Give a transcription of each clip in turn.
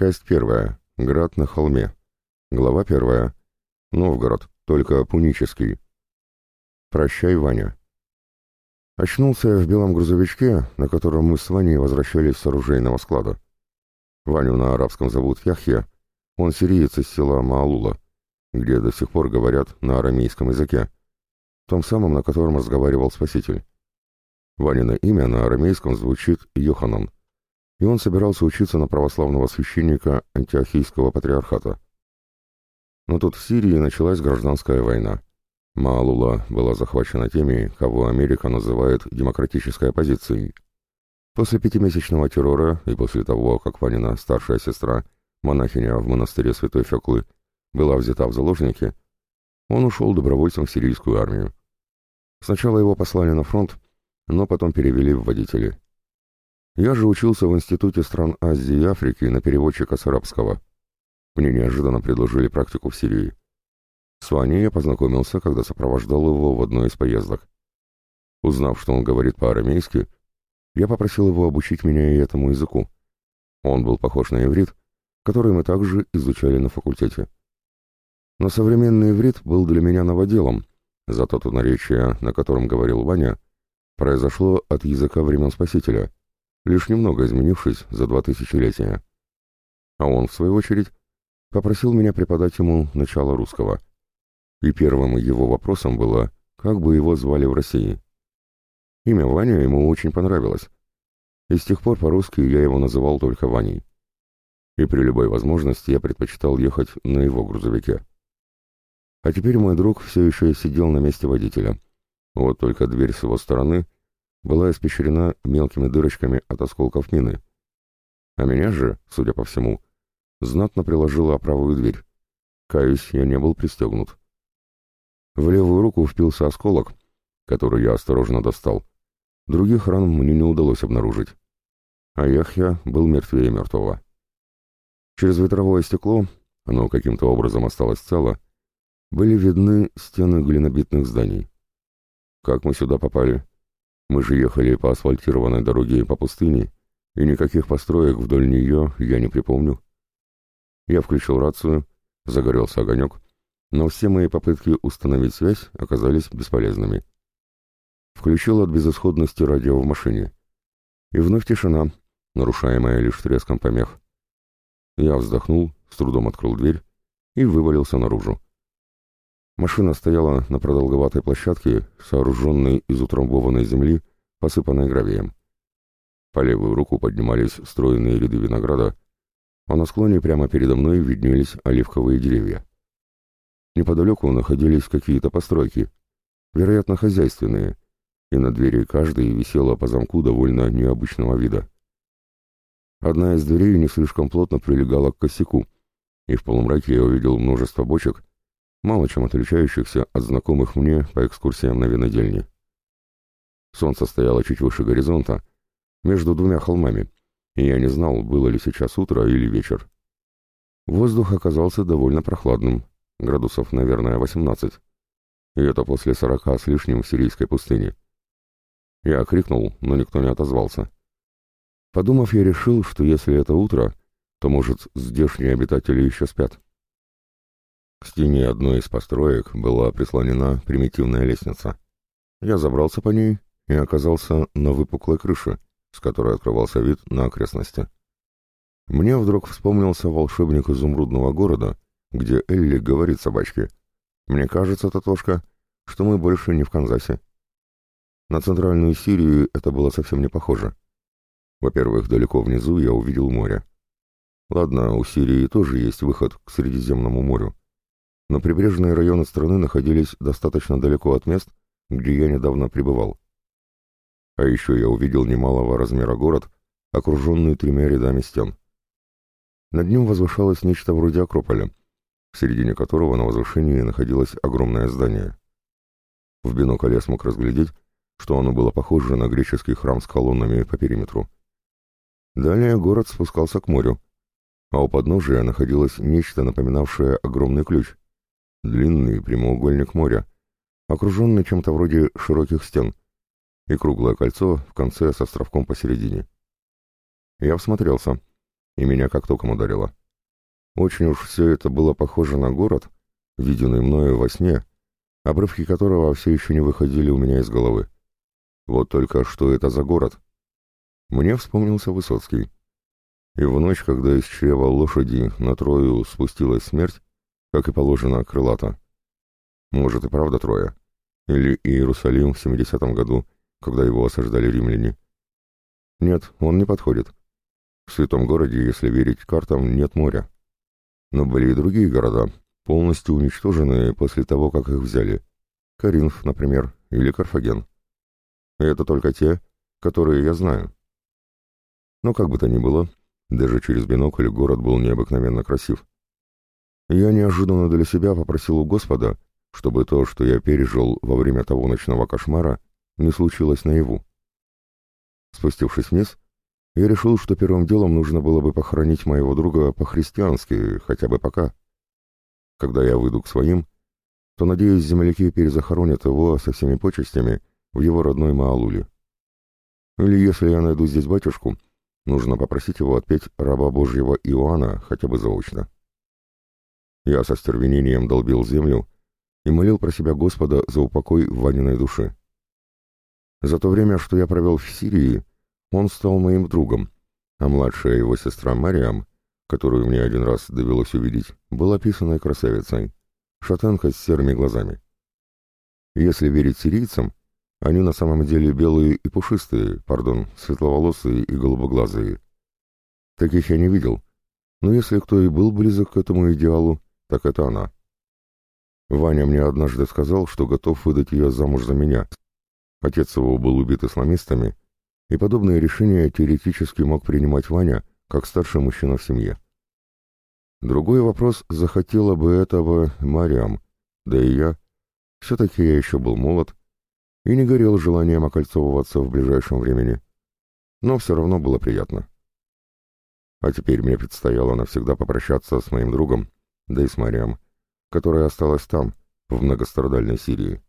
Часть первая. Град на холме. Глава первая. Новгород, только пунический. Прощай, Ваня. Очнулся я в белом грузовичке, на котором мы с Ваней возвращались с оружейного склада. Ваню на арабском зовут Яхья, он сириец из села Маалула, где до сих пор говорят на арамейском языке, том самом, на котором разговаривал Спаситель. Ванина имя на арамейском звучит Йоханан и он собирался учиться на православного священника антиохийского патриархата. Но тут в Сирии началась гражданская война. Маалула была захвачена теми, кого Америка называет демократической оппозицией. После пятимесячного террора и после того, как Ванина старшая сестра, монахиня в монастыре Святой Феклы, была взята в заложники, он ушел добровольцем в сирийскую армию. Сначала его послали на фронт, но потом перевели в водители. Я же учился в Институте стран Азии и Африки на переводчика с арабского. Мне неожиданно предложили практику в Сирии. С Ваней я познакомился, когда сопровождал его в одной из поездок. Узнав, что он говорит по-арамейски, я попросил его обучить меня и этому языку. Он был похож на иврит, который мы также изучали на факультете. Но современный иврит был для меня новоделом, зато то наречие, на котором говорил Ваня, произошло от языка времен Спасителя — лишь немного изменившись за два тысячелетия. А он, в свою очередь, попросил меня преподать ему начало русского. И первым его вопросом было, как бы его звали в России. Имя Ваня ему очень понравилось, и с тех пор по-русски я его называл только Ваней. И при любой возможности я предпочитал ехать на его грузовике. А теперь мой друг все еще сидел на месте водителя. Вот только дверь с его стороны — была испещрена мелкими дырочками от осколков мины. А меня же, судя по всему, знатно приложила правую дверь. Каюсь, я не был пристегнут. В левую руку впился осколок, который я осторожно достал. Других ран мне не удалось обнаружить. А Яхья был мертвее мертвого. Через ветровое стекло, оно каким-то образом осталось цело, были видны стены глинобитных зданий. Как мы сюда попали? Мы же ехали по асфальтированной дороге по пустыне, и никаких построек вдоль нее я не припомню. Я включил рацию, загорелся огонек, но все мои попытки установить связь оказались бесполезными. Включил от безысходности радио в машине. И вновь тишина, нарушаемая лишь треском помех. Я вздохнул, с трудом открыл дверь и вывалился наружу. Машина стояла на продолговатой площадке, сооруженной из утрамбованной земли, посыпанной гравием. По левую руку поднимались стройные ряды винограда, а на склоне прямо передо мной виднелись оливковые деревья. Неподалеку находились какие-то постройки, вероятно, хозяйственные, и на двери каждой висела по замку довольно необычного вида. Одна из дверей не слишком плотно прилегала к косяку, и в полумраке я увидел множество бочек, мало чем отличающихся от знакомых мне по экскурсиям на винодельне. Солнце стояло чуть выше горизонта, между двумя холмами, и я не знал, было ли сейчас утро или вечер. Воздух оказался довольно прохладным, градусов, наверное, 18, и это после сорока с лишним в сирийской пустыне. Я крикнул, но никто не отозвался. Подумав, я решил, что если это утро, то, может, здешние обитатели еще спят. К стене одной из построек была прислонена примитивная лестница. Я забрался по ней и оказался на выпуклой крыше, с которой открывался вид на окрестности. Мне вдруг вспомнился волшебник изумрудного города, где Элли говорит собачке. «Мне кажется, Татошка, что мы больше не в Канзасе». На центральную Сирию это было совсем не похоже. Во-первых, далеко внизу я увидел море. Ладно, у Сирии тоже есть выход к Средиземному морю но прибрежные районы страны находились достаточно далеко от мест, где я недавно пребывал. А еще я увидел немалого размера город, окруженный тремя рядами стен. Над ним возвышалось нечто вроде Акрополя, в середине которого на возвышении находилось огромное здание. В бинокль я смог разглядеть, что оно было похоже на греческий храм с колоннами по периметру. Далее город спускался к морю, а у подножия находилось нечто напоминавшее огромный ключ. Длинный прямоугольник моря, окруженный чем-то вроде широких стен, и круглое кольцо в конце с островком посередине. Я всмотрелся, и меня как током ударило. Очень уж все это было похоже на город, виденный мною во сне, обрывки которого все еще не выходили у меня из головы. Вот только что это за город? Мне вспомнился Высоцкий. И в ночь, когда из чрева лошади на Трою спустилась смерть, как и положено, крылата. Может и правда Троя. Или Иерусалим в 70-м году, когда его осаждали римляне. Нет, он не подходит. В святом городе, если верить картам, нет моря. Но были и другие города, полностью уничтоженные после того, как их взяли. Каринф, например, или Карфаген. И это только те, которые я знаю. Но как бы то ни было, даже через бинокль город был необыкновенно красив. Я неожиданно для себя попросил у Господа, чтобы то, что я пережил во время того ночного кошмара, не случилось наяву. Спустившись вниз, я решил, что первым делом нужно было бы похоронить моего друга по-христиански, хотя бы пока. Когда я выйду к своим, то, надеюсь, земляки перезахоронят его со всеми почестями в его родной Маалуле. Или если я найду здесь батюшку, нужно попросить его отпеть раба Божьего Иоанна хотя бы заочно. Я со стервенением долбил землю и молил про себя Господа за упокой Ваниной души. За то время, что я провел в Сирии, он стал моим другом, а младшая его сестра Мариам, которую мне один раз довелось увидеть, была писаной красавицей, шатенка с серыми глазами. Если верить сирийцам, они на самом деле белые и пушистые, пардон, светловолосые и голубоглазые. Таких я не видел, но если кто и был близок к этому идеалу, так это она. Ваня мне однажды сказал, что готов выдать ее замуж за меня. Отец его был убит исламистами, и подобное решение теоретически мог принимать Ваня, как старший мужчина в семье. Другой вопрос, захотела бы этого Мариам, да и я. Все-таки я еще был молод и не горел желанием окольцовываться в ближайшем времени. Но все равно было приятно. А теперь мне предстояло навсегда попрощаться с моим другом, да и с Мариам, которая осталась там, в многострадальной Сирии.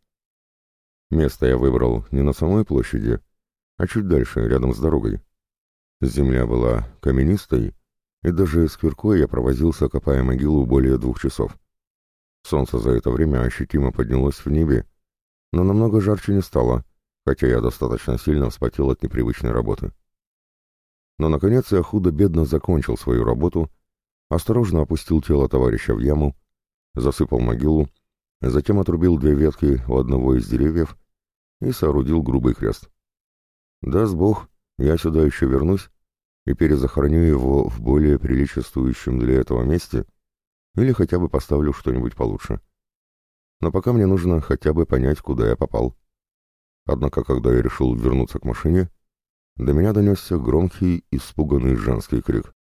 Место я выбрал не на самой площади, а чуть дальше, рядом с дорогой. Земля была каменистой, и даже с киркой я провозился, копая могилу более двух часов. Солнце за это время ощутимо поднялось в небе, но намного жарче не стало, хотя я достаточно сильно вспотел от непривычной работы. Но, наконец, я худо-бедно закончил свою работу, осторожно опустил тело товарища в яму, засыпал могилу, затем отрубил две ветки у одного из деревьев и соорудил грубый крест. Даст Бог, я сюда еще вернусь и перезахороню его в более приличествующем для этого месте или хотя бы поставлю что-нибудь получше. Но пока мне нужно хотя бы понять, куда я попал. Однако, когда я решил вернуться к машине, до меня донесся громкий, испуганный женский крик.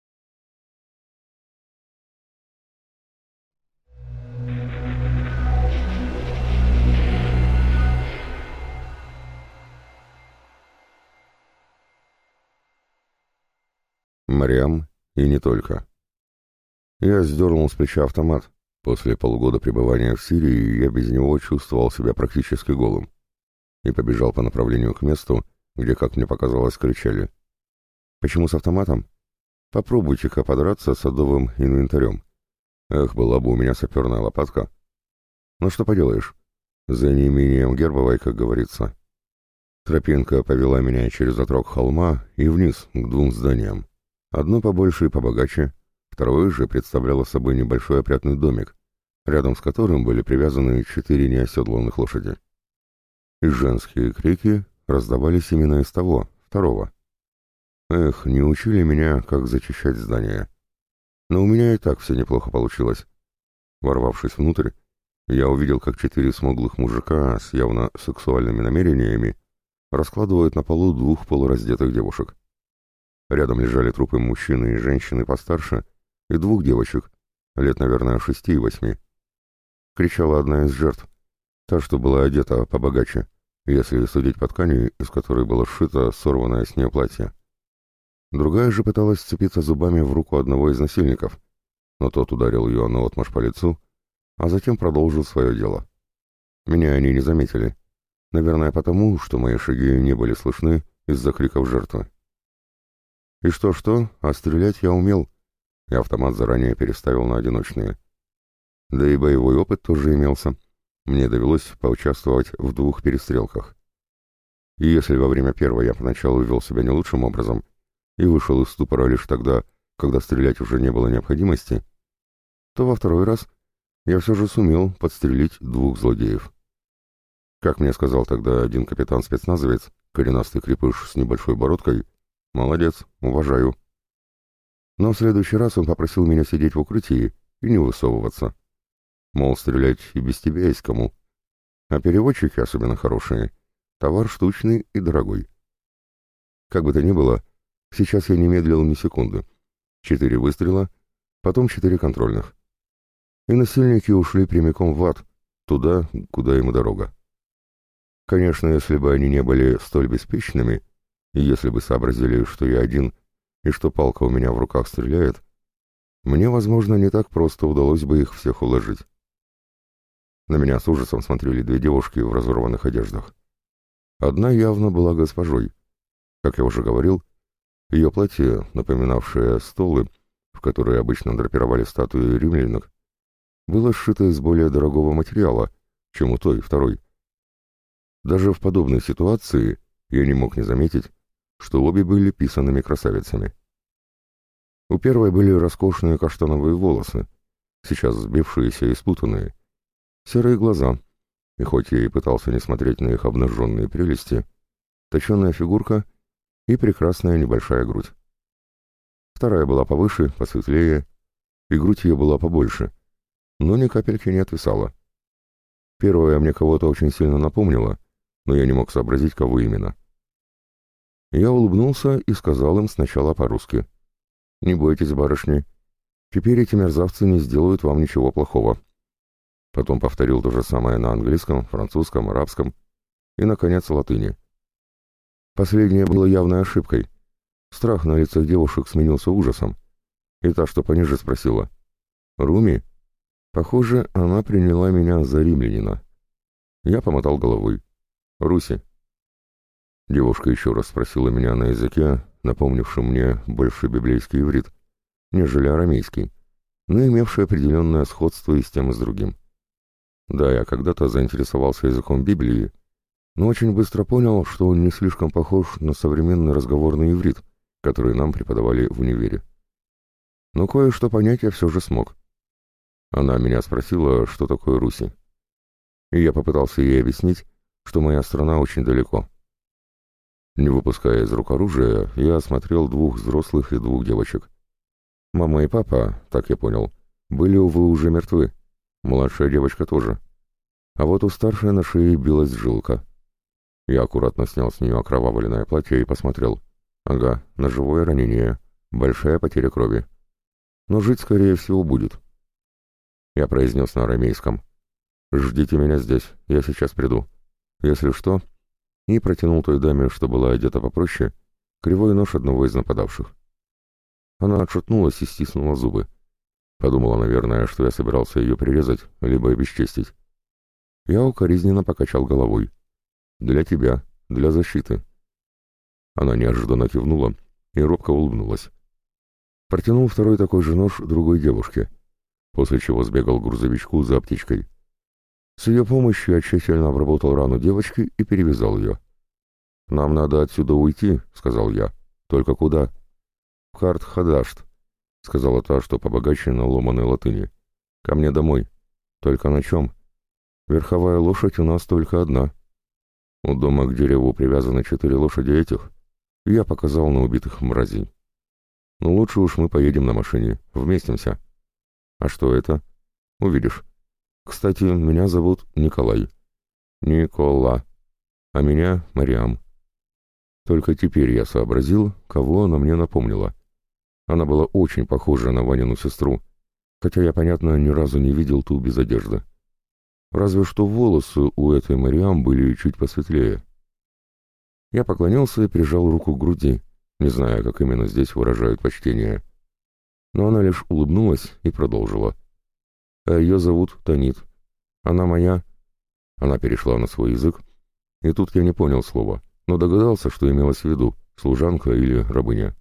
Мариам и не только. Я сдернул с плеча автомат. После полугода пребывания в Сирии я без него чувствовал себя практически голым. И побежал по направлению к месту, где, как мне показалось, кричали. Почему с автоматом? Попробуйте-ка подраться с садовым инвентарем. Эх, была бы у меня саперная лопатка. Ну что поделаешь, за неимением гербовой, как говорится. Тропинка повела меня через отрог холма и вниз, к двум зданиям. Одно побольше и побогаче, второе же представляло собой небольшой опрятный домик, рядом с которым были привязаны четыре неоседланных лошади. И женские крики раздавались именно из того, второго. Эх, не учили меня, как зачищать здание. Но у меня и так все неплохо получилось. Ворвавшись внутрь, я увидел, как четыре смуглых мужика с явно сексуальными намерениями раскладывают на полу двух полураздетых девушек. Рядом лежали трупы мужчины и женщины постарше и двух девочек, лет, наверное, шести и восьми. Кричала одна из жертв, та, что была одета побогаче, если судить по ткани, из которой было сшито сорванное с нее платье. Другая же пыталась сцепиться зубами в руку одного из насильников, но тот ударил ее наотмашь по лицу, а затем продолжил свое дело. Меня они не заметили. Наверное, потому, что мои шаги не были слышны из-за криков жертвы. И что-что, а стрелять я умел, и автомат заранее переставил на одиночные. Да и боевой опыт тоже имелся. Мне довелось поучаствовать в двух перестрелках. И если во время первой я поначалу вел себя не лучшим образом и вышел из ступора лишь тогда, когда стрелять уже не было необходимости, то во второй раз я все же сумел подстрелить двух злодеев. Как мне сказал тогда один капитан-спецназовец, коренастый крепыш с небольшой бородкой, «Молодец, уважаю». Но в следующий раз он попросил меня сидеть в укрытии и не высовываться. Мол, стрелять и без тебя есть кому. А переводчики особенно хорошие. Товар штучный и дорогой. Как бы то ни было, сейчас я не медлил ни секунды. Четыре выстрела, потом четыре контрольных. И насильники ушли прямиком в ад, туда, куда им дорога. Конечно, если бы они не были столь беспечными, и если бы сообразили, что я один и что палка у меня в руках стреляет, мне, возможно, не так просто удалось бы их всех уложить. На меня с ужасом смотрели две девушки в разорванных одеждах. Одна явно была госпожой. Как я уже говорил, ее платье, напоминавшее столы, в которые обычно драпировали статуи римлянок, было сшито из более дорогого материала, чем у той, второй. Даже в подобной ситуации я не мог не заметить, что обе были писанными красавицами. У первой были роскошные каштановые волосы, сейчас сбившиеся и спутанные, серые глаза, и хоть я и пытался не смотреть на их обнаженные прелести, точеная фигурка и прекрасная небольшая грудь. Вторая была повыше, посветлее, и грудь ее была побольше, но ни капельки не отвисала. Первая мне кого-то очень сильно напомнила, но я не мог сообразить, кого именно. Я улыбнулся и сказал им сначала по-русски. «Не бойтесь, барышни, теперь эти мерзавцы не сделают вам ничего плохого. Потом повторил то же самое на английском, французском, арабском и, наконец, латыни. Последнее было явной ошибкой. Страх на лицах девушек сменился ужасом. И та, что пониже, спросила. «Руми?» Похоже, она приняла меня за римлянина. Я помотал головой. «Руси». Девушка еще раз спросила меня на языке, напомнившем мне больше библейский иврит, нежели арамейский, но имевший определенное сходство и с тем, и с другим. Да, я когда-то заинтересовался языком Библии, но очень быстро понял, что он не слишком похож на современный разговорный иврит, который нам преподавали в универе. Но кое-что понять я все же смог. Она меня спросила, что такое Руси. И я попытался ей объяснить, что моя страна очень далеко. Не выпуская из рук оружия, я осмотрел двух взрослых и двух девочек. Мама и папа, так я понял, были, увы, уже мертвы. Младшая девочка тоже. А вот у старшей на шее билась жилка. Я аккуратно снял с нее окровавленное платье и посмотрел. Ага, ножевое ранение, большая потеря крови. Но жить, скорее всего, будет. Я произнес на арамейском. «Ждите меня здесь, я сейчас приду. Если что...» И протянул той даме, что была одета попроще, кривой нож одного из нападавших. Она отшатнулась и стиснула зубы. Подумала, наверное, что я собирался ее прирезать, либо обесчестить. Я укоризненно покачал головой. «Для тебя, для защиты». Она неожиданно кивнула и робко улыбнулась. Протянул второй такой же нож другой девушке, после чего сбегал к грузовичку за аптечкой. С ее помощью я тщательно обработал рану девочки и перевязал ее. «Нам надо отсюда уйти», — сказал я. «Только куда?» «В Харт-Хадашт», — сказала та, что побогаче на ломаной латыни. «Ко мне домой. Только на чем? Верховая лошадь у нас только одна. У дома к дереву привязаны четыре лошади этих. Я показал на убитых мразей. Ну лучше уж мы поедем на машине, вместимся. А что это? Увидишь. Кстати, меня зовут Николай. Никола. А меня Мариам. Только теперь я сообразил, кого она мне напомнила. Она была очень похожа на Ванину сестру, хотя я, понятно, ни разу не видел ту без одежды. Разве что волосы у этой Мариам были чуть посветлее. Я поклонился и прижал руку к груди, не зная, как именно здесь выражают почтение. Но она лишь улыбнулась и продолжила. «А ее зовут Танит. Она моя...» Она перешла на свой язык, и тут я не понял слова, но догадался, что имелось в виду, служанка или рабыня.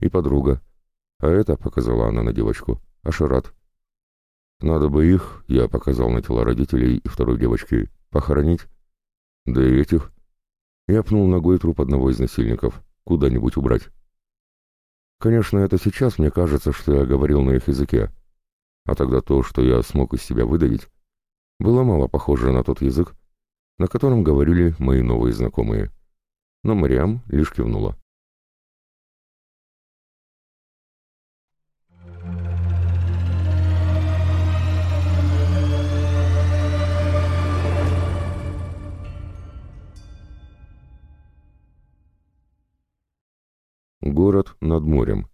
И подруга. А это, показала она на девочку, Ашарат. Надо бы их, я показал на тела родителей и второй девочки, похоронить. Да и этих. Я пнул ногой труп одного из насильников. Куда-нибудь убрать. Конечно, это сейчас мне кажется, что я говорил на их языке. А тогда то, что я смог из себя выдавить, было мало похоже на тот язык, на котором говорили мои новые знакомые. Но Мариам лишь кивнула. Город над морем.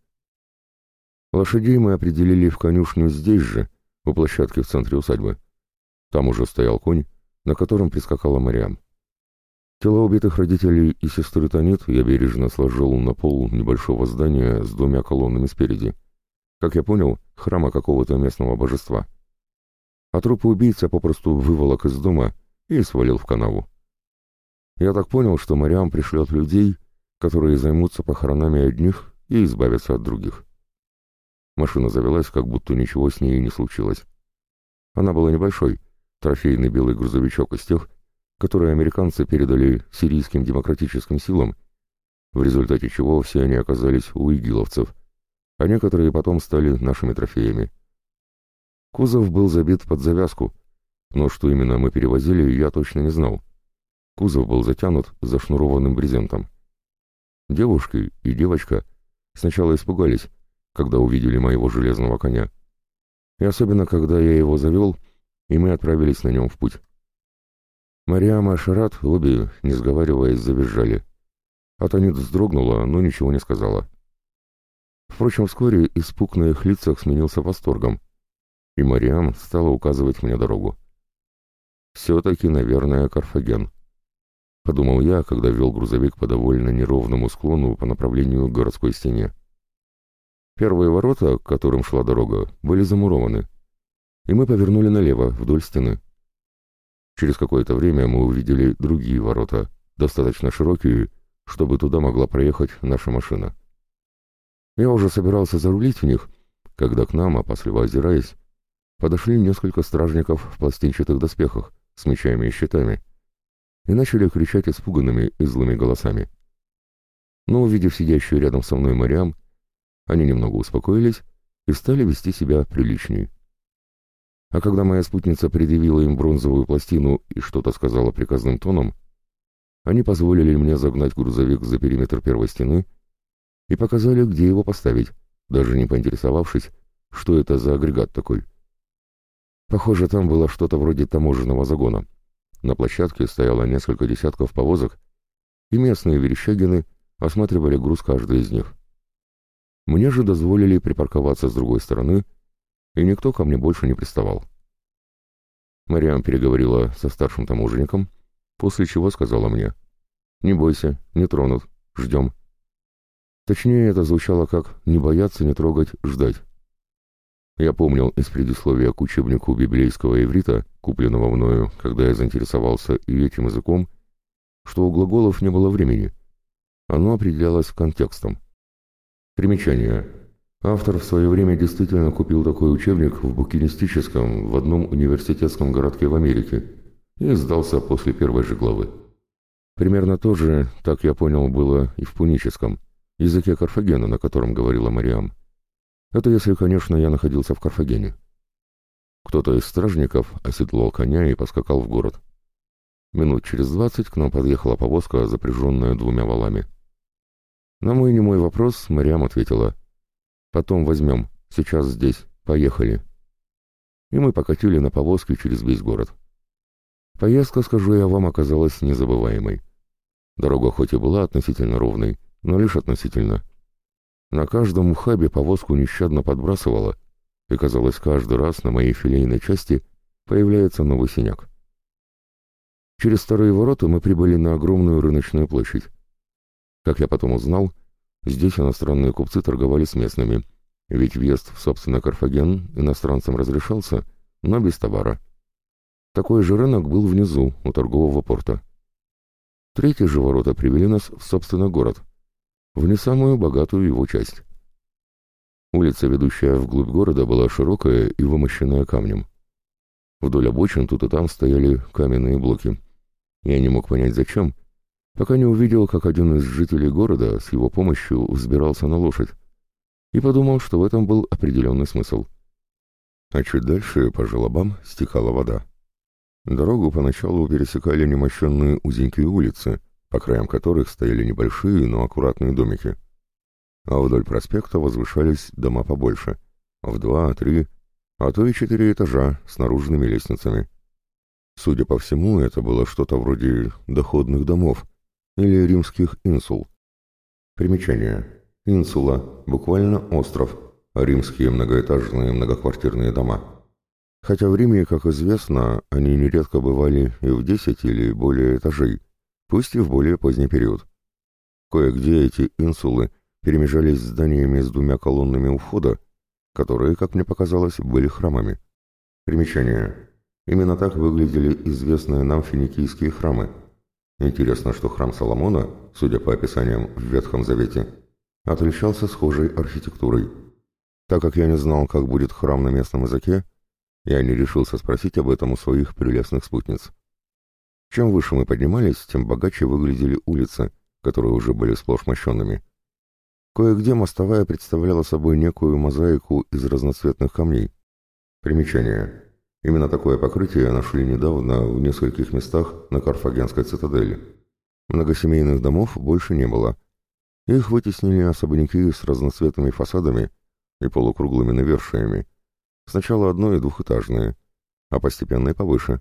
Лошадей мы определили в конюшню здесь же, у площадки в центре усадьбы. Там уже стоял конь, на котором прискакала Мариам. Тела убитых родителей и сестры Танит я бережно сложил на пол небольшого здания с двумя колоннами спереди. Как я понял, храма какого-то местного божества. А трупы убийца попросту выволок из дома и свалил в канаву. Я так понял, что Мариам пришлет людей, которые займутся похоронами одних и избавятся от других. Машина завелась, как будто ничего с ней не случилось. Она была небольшой, трофейный белый грузовичок из тех, которые американцы передали сирийским демократическим силам, в результате чего все они оказались у игиловцев, а некоторые потом стали нашими трофеями. Кузов был забит под завязку, но что именно мы перевозили, я точно не знал. Кузов был затянут зашнурованным брезентом. Девушки и девочка сначала испугались, когда увидели моего железного коня. И особенно, когда я его завел, и мы отправились на нем в путь. Мариама и Шарат обе, не сговариваясь, завизжали. Атанит вздрогнула, но ничего не сказала. Впрочем, вскоре испуг на их лицах сменился восторгом, и Мариам стала указывать мне дорогу. Все-таки, наверное, Карфаген подумал я, когда вел грузовик по довольно неровному склону по направлению к городской стене. Первые ворота, к которым шла дорога, были замурованы, и мы повернули налево, вдоль стены. Через какое-то время мы увидели другие ворота, достаточно широкие, чтобы туда могла проехать наша машина. Я уже собирался зарулить в них, когда к нам, опасливо озираясь, подошли несколько стражников в пластинчатых доспехах с мечами и щитами и начали кричать испуганными и злыми голосами. Но, увидев сидящую рядом со мной Мариам, они немного успокоились и стали вести себя приличней. А когда моя спутница предъявила им бронзовую пластину и что-то сказала приказным тоном, они позволили мне загнать грузовик за периметр первой стены и показали, где его поставить, даже не поинтересовавшись, что это за агрегат такой. Похоже, там было что-то вроде таможенного загона. На площадке стояло несколько десятков повозок, и местные верещагины осматривали груз каждой из них. Мне же дозволили припарковаться с другой стороны, и никто ко мне больше не приставал. Мариам переговорила со старшим таможенником, после чего сказала мне, «Не бойся, не тронут, ждем». Точнее, это звучало как «не бояться, не трогать, ждать». Я помнил из предисловия к учебнику библейского иврита, купленного мною, когда я заинтересовался и этим языком, что у глаголов не было времени. Оно определялось контекстом. Примечание. Автор в свое время действительно купил такой учебник в букинистическом в одном университетском городке в Америке и сдался после первой же главы. Примерно то же, так я понял, было и в пуническом, языке Карфагена, на котором говорила Мариам. Это если, конечно, я находился в Карфагене. Кто-то из стражников оседлал коня и поскакал в город. Минут через двадцать к нам подъехала повозка, запряженная двумя валами. На мой немой вопрос Мариам ответила. «Потом возьмем. Сейчас здесь. Поехали». И мы покатили на повозке через весь город. Поездка, скажу я вам, оказалась незабываемой. Дорога хоть и была относительно ровной, но лишь относительно. На каждом ухабе повозку нещадно подбрасывало, и, казалось, каждый раз на моей филейной части появляется новый синяк. Через старые ворота мы прибыли на огромную рыночную площадь. Как я потом узнал, Здесь иностранные купцы торговали с местными, ведь въезд в собственный Карфаген иностранцам разрешался, но без товара. Такой же рынок был внизу, у торгового порта. Третьи же ворота привели нас в собственный город, в не самую богатую его часть. Улица, ведущая вглубь города, была широкая и вымощенная камнем. Вдоль обочин тут и там стояли каменные блоки. Я не мог понять, зачем, пока не увидел, как один из жителей города с его помощью взбирался на лошадь, и подумал, что в этом был определенный смысл. А чуть дальше по желобам стекала вода. Дорогу поначалу пересекали немощенные узенькие улицы, по краям которых стояли небольшие, но аккуратные домики. А вдоль проспекта возвышались дома побольше, в два, три, а то и четыре этажа с наружными лестницами. Судя по всему, это было что-то вроде доходных домов или римских инсул. Примечание. Инсула, буквально остров, римские многоэтажные многоквартирные дома. Хотя в Риме, как известно, они нередко бывали и в десять или более этажей, пусть и в более поздний период. Кое-где эти инсулы перемежались зданиями с двумя колоннами у входа, которые, как мне показалось, были храмами. Примечание. Именно так выглядели известные нам финикийские храмы. Интересно, что храм Соломона, судя по описаниям в Ветхом Завете, отличался схожей архитектурой. Так как я не знал, как будет храм на местном языке, я не решился спросить об этом у своих прелестных спутниц. Чем выше мы поднимались, тем богаче выглядели улицы, которые уже были сплошь мощенными. Кое-где мостовая представляла собой некую мозаику из разноцветных камней. Примечание. Именно такое покрытие нашли недавно в нескольких местах на Карфагенской цитадели. Многосемейных домов больше не было. Их вытеснили особняки с разноцветными фасадами и полукруглыми навершиями, Сначала одно- и двухэтажные, а постепенно и повыше.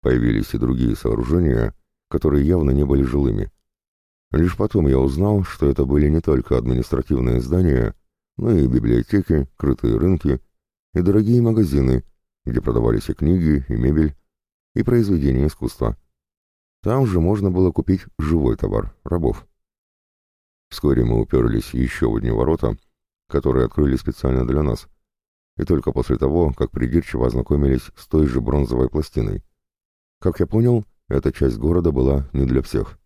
Появились и другие сооружения, которые явно не были жилыми. Лишь потом я узнал, что это были не только административные здания, но и библиотеки, крытые рынки и дорогие магазины, где продавались и книги, и мебель, и произведения искусства. Там же можно было купить живой товар, рабов. Вскоре мы уперлись еще в одни ворота, которые открыли специально для нас — и только после того, как придирчиво ознакомились с той же бронзовой пластиной. Как я понял, эта часть города была не для всех.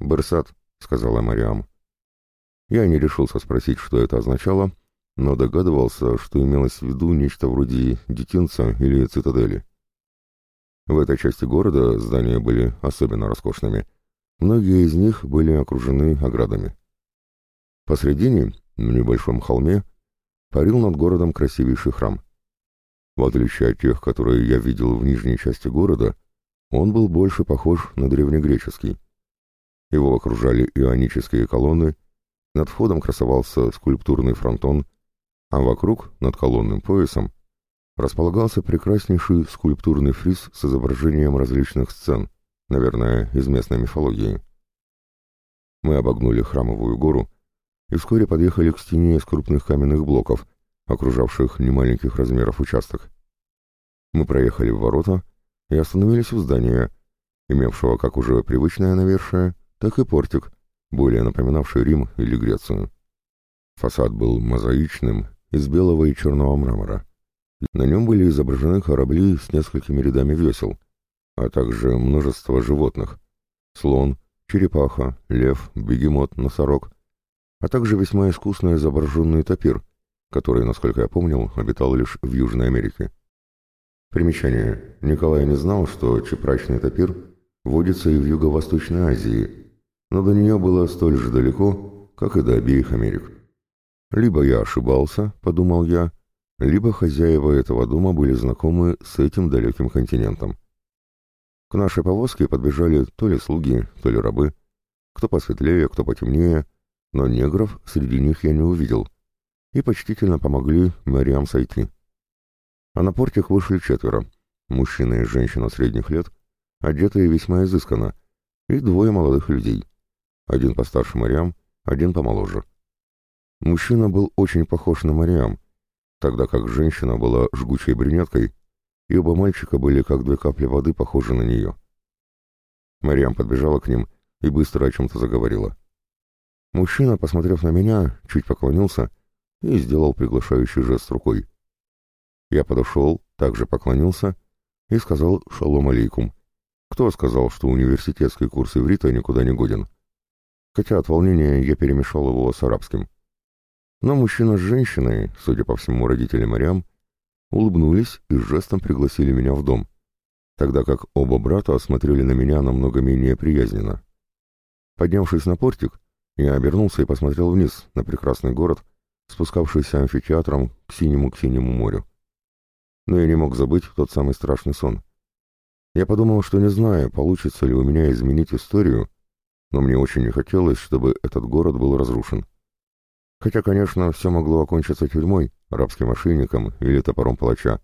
«Берсат», — сказала Мариам. Я не решился спросить, что это означало, но догадывался, что имелось в виду нечто вроде детинца или цитадели. В этой части города здания были особенно роскошными. Многие из них были окружены оградами. Посредине, на небольшом холме, парил над городом красивейший храм. В отличие от тех, которые я видел в нижней части города, он был больше похож на древнегреческий. Его окружали ионические колонны, над входом красовался скульптурный фронтон, а вокруг, над колонным поясом, располагался прекраснейший скульптурный фриз с изображением различных сцен, наверное, из местной мифологии. Мы обогнули храмовую гору и вскоре подъехали к стене из крупных каменных блоков, окружавших немаленьких размеров участок. Мы проехали в ворота и остановились у здания, имевшего как уже привычное навершие, так и портик, более напоминавший Рим или Грецию. Фасад был мозаичным, из белого и черного мрамора. На нем были изображены корабли с несколькими рядами весел, а также множество животных — слон, черепаха, лев, бегемот, носорог, а также весьма искусно изображенный топир, который, насколько я помнил, обитал лишь в Южной Америке. Примечание. Николай не знал, что чепрачный топир водится и в Юго-Восточной Азии, но до нее было столь же далеко, как и до обеих Америк. Либо я ошибался, подумал я, либо хозяева этого дома были знакомы с этим далеким континентом. К нашей повозке подбежали то ли слуги, то ли рабы, кто посветлее, кто потемнее, но негров среди них я не увидел, и почтительно помогли Мариам сойти. А на портик вышли четверо, мужчина и женщина средних лет, одетые весьма изысканно, и двое молодых людей, один постарше Мариам, один помоложе. Мужчина был очень похож на Мариам, тогда как женщина была жгучей брюнеткой, и оба мальчика были как две капли воды похожи на нее. Мариам подбежала к ним и быстро о чем-то заговорила. Мужчина, посмотрев на меня, чуть поклонился и сделал приглашающий жест рукой. Я подошел, также поклонился и сказал «Шалом алейкум». Кто сказал, что университетский курс иврита никуда не годен? Хотя от волнения я перемешал его с арабским. Но мужчина с женщиной, судя по всему родители Мариам, улыбнулись и жестом пригласили меня в дом, тогда как оба брата осмотрели на меня намного менее приязненно. Поднявшись на портик, я обернулся и посмотрел вниз, на прекрасный город, спускавшийся амфитеатром к синему-к-синему морю. Но я не мог забыть тот самый страшный сон. Я подумал, что не знаю, получится ли у меня изменить историю, но мне очень не хотелось, чтобы этот город был разрушен. Хотя, конечно, все могло окончиться тюрьмой, рабским ошейником или топором палача.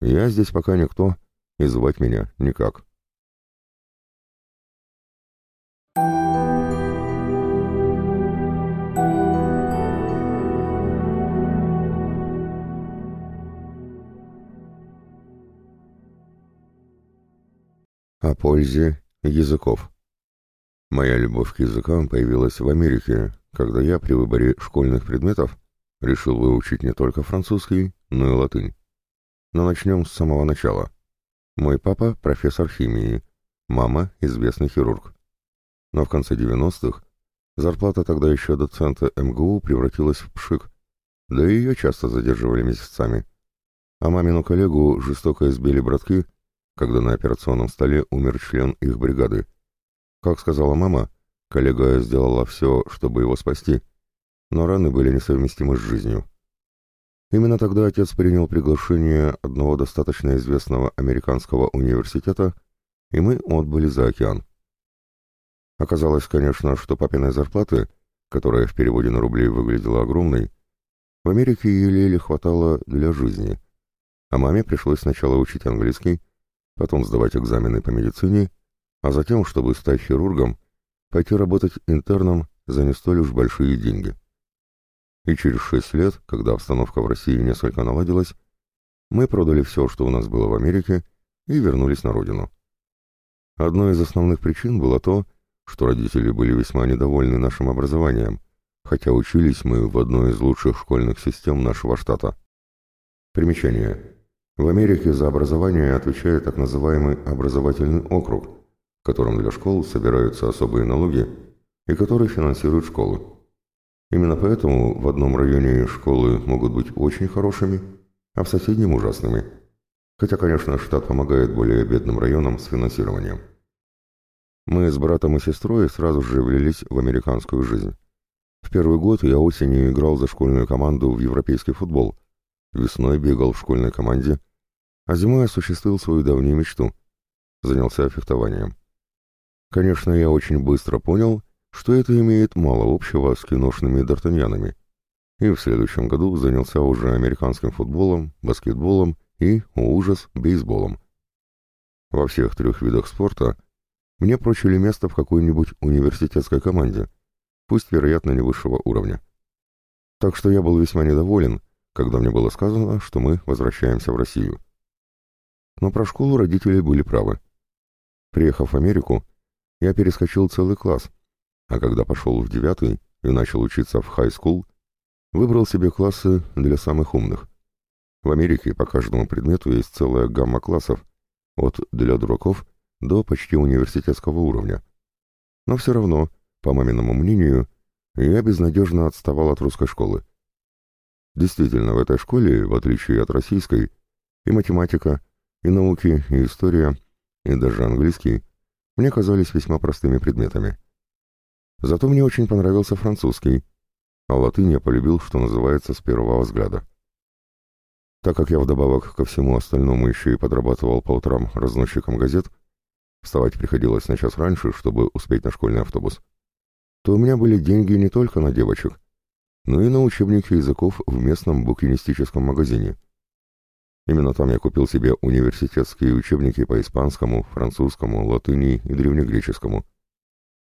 Я здесь пока никто, и звать меня никак. О пользе языков. Моя любовь к языкам появилась в Америке, когда я при выборе школьных предметов решил выучить не только французский, но и латынь. Но начнем с самого начала. Мой папа – профессор химии, мама – известный хирург. Но в конце 90-х зарплата тогда еще доцента МГУ превратилась в пшик, да и ее часто задерживали месяцами. А мамину коллегу жестоко избили братки, когда на операционном столе умер член их бригады. Как сказала мама, коллега сделала все, чтобы его спасти, но раны были несовместимы с жизнью. Именно тогда отец принял приглашение одного достаточно известного американского университета, и мы отбыли за океан. Оказалось, конечно, что папиной зарплаты, которая в переводе на рубли выглядела огромной, в Америке еле-еле хватало для жизни, а маме пришлось сначала учить английский, потом сдавать экзамены по медицине, а затем, чтобы стать хирургом, пойти работать интерном за не столь уж большие деньги. И через шесть лет, когда обстановка в России несколько наладилась, мы продали все, что у нас было в Америке, и вернулись на родину. Одной из основных причин было то, что родители были весьма недовольны нашим образованием, хотя учились мы в одной из лучших школьных систем нашего штата. Примечание. В Америке за образование отвечает так называемый образовательный округ, в котором для школ собираются особые налоги и который финансирует школы. Именно поэтому в одном районе школы могут быть очень хорошими, а в соседнем ужасными. Хотя, конечно, штат помогает более бедным районам с финансированием. Мы с братом и сестрой сразу же влились в американскую жизнь. В первый год я осенью играл за школьную команду в европейский футбол – Весной бегал в школьной команде, а зимой осуществил свою давнюю мечту. Занялся фехтованием. Конечно, я очень быстро понял, что это имеет мало общего с киношными д'Артаньянами. И в следующем году занялся уже американским футболом, баскетболом и, о ужас, бейсболом. Во всех трех видах спорта мне прочили место в какой-нибудь университетской команде, пусть, вероятно, не высшего уровня. Так что я был весьма недоволен, когда мне было сказано, что мы возвращаемся в Россию. Но про школу родители были правы. Приехав в Америку, я перескочил целый класс, а когда пошел в девятый и начал учиться в хай-скул, выбрал себе классы для самых умных. В Америке по каждому предмету есть целая гамма классов, от «для дураков» до почти университетского уровня. Но все равно, по маминому мнению, я безнадежно отставал от русской школы. Действительно, в этой школе, в отличие от российской, и математика, и науки, и история, и даже английский мне казались весьма простыми предметами. Зато мне очень понравился французский, а латынь я полюбил, что называется, с первого взгляда. Так как я вдобавок ко всему остальному еще и подрабатывал по утрам разносчиком газет, вставать приходилось на час раньше, чтобы успеть на школьный автобус, то у меня были деньги не только на девочек, но и на учебники языков в местном букинистическом магазине. Именно там я купил себе университетские учебники по испанскому, французскому, латыни и древнегреческому,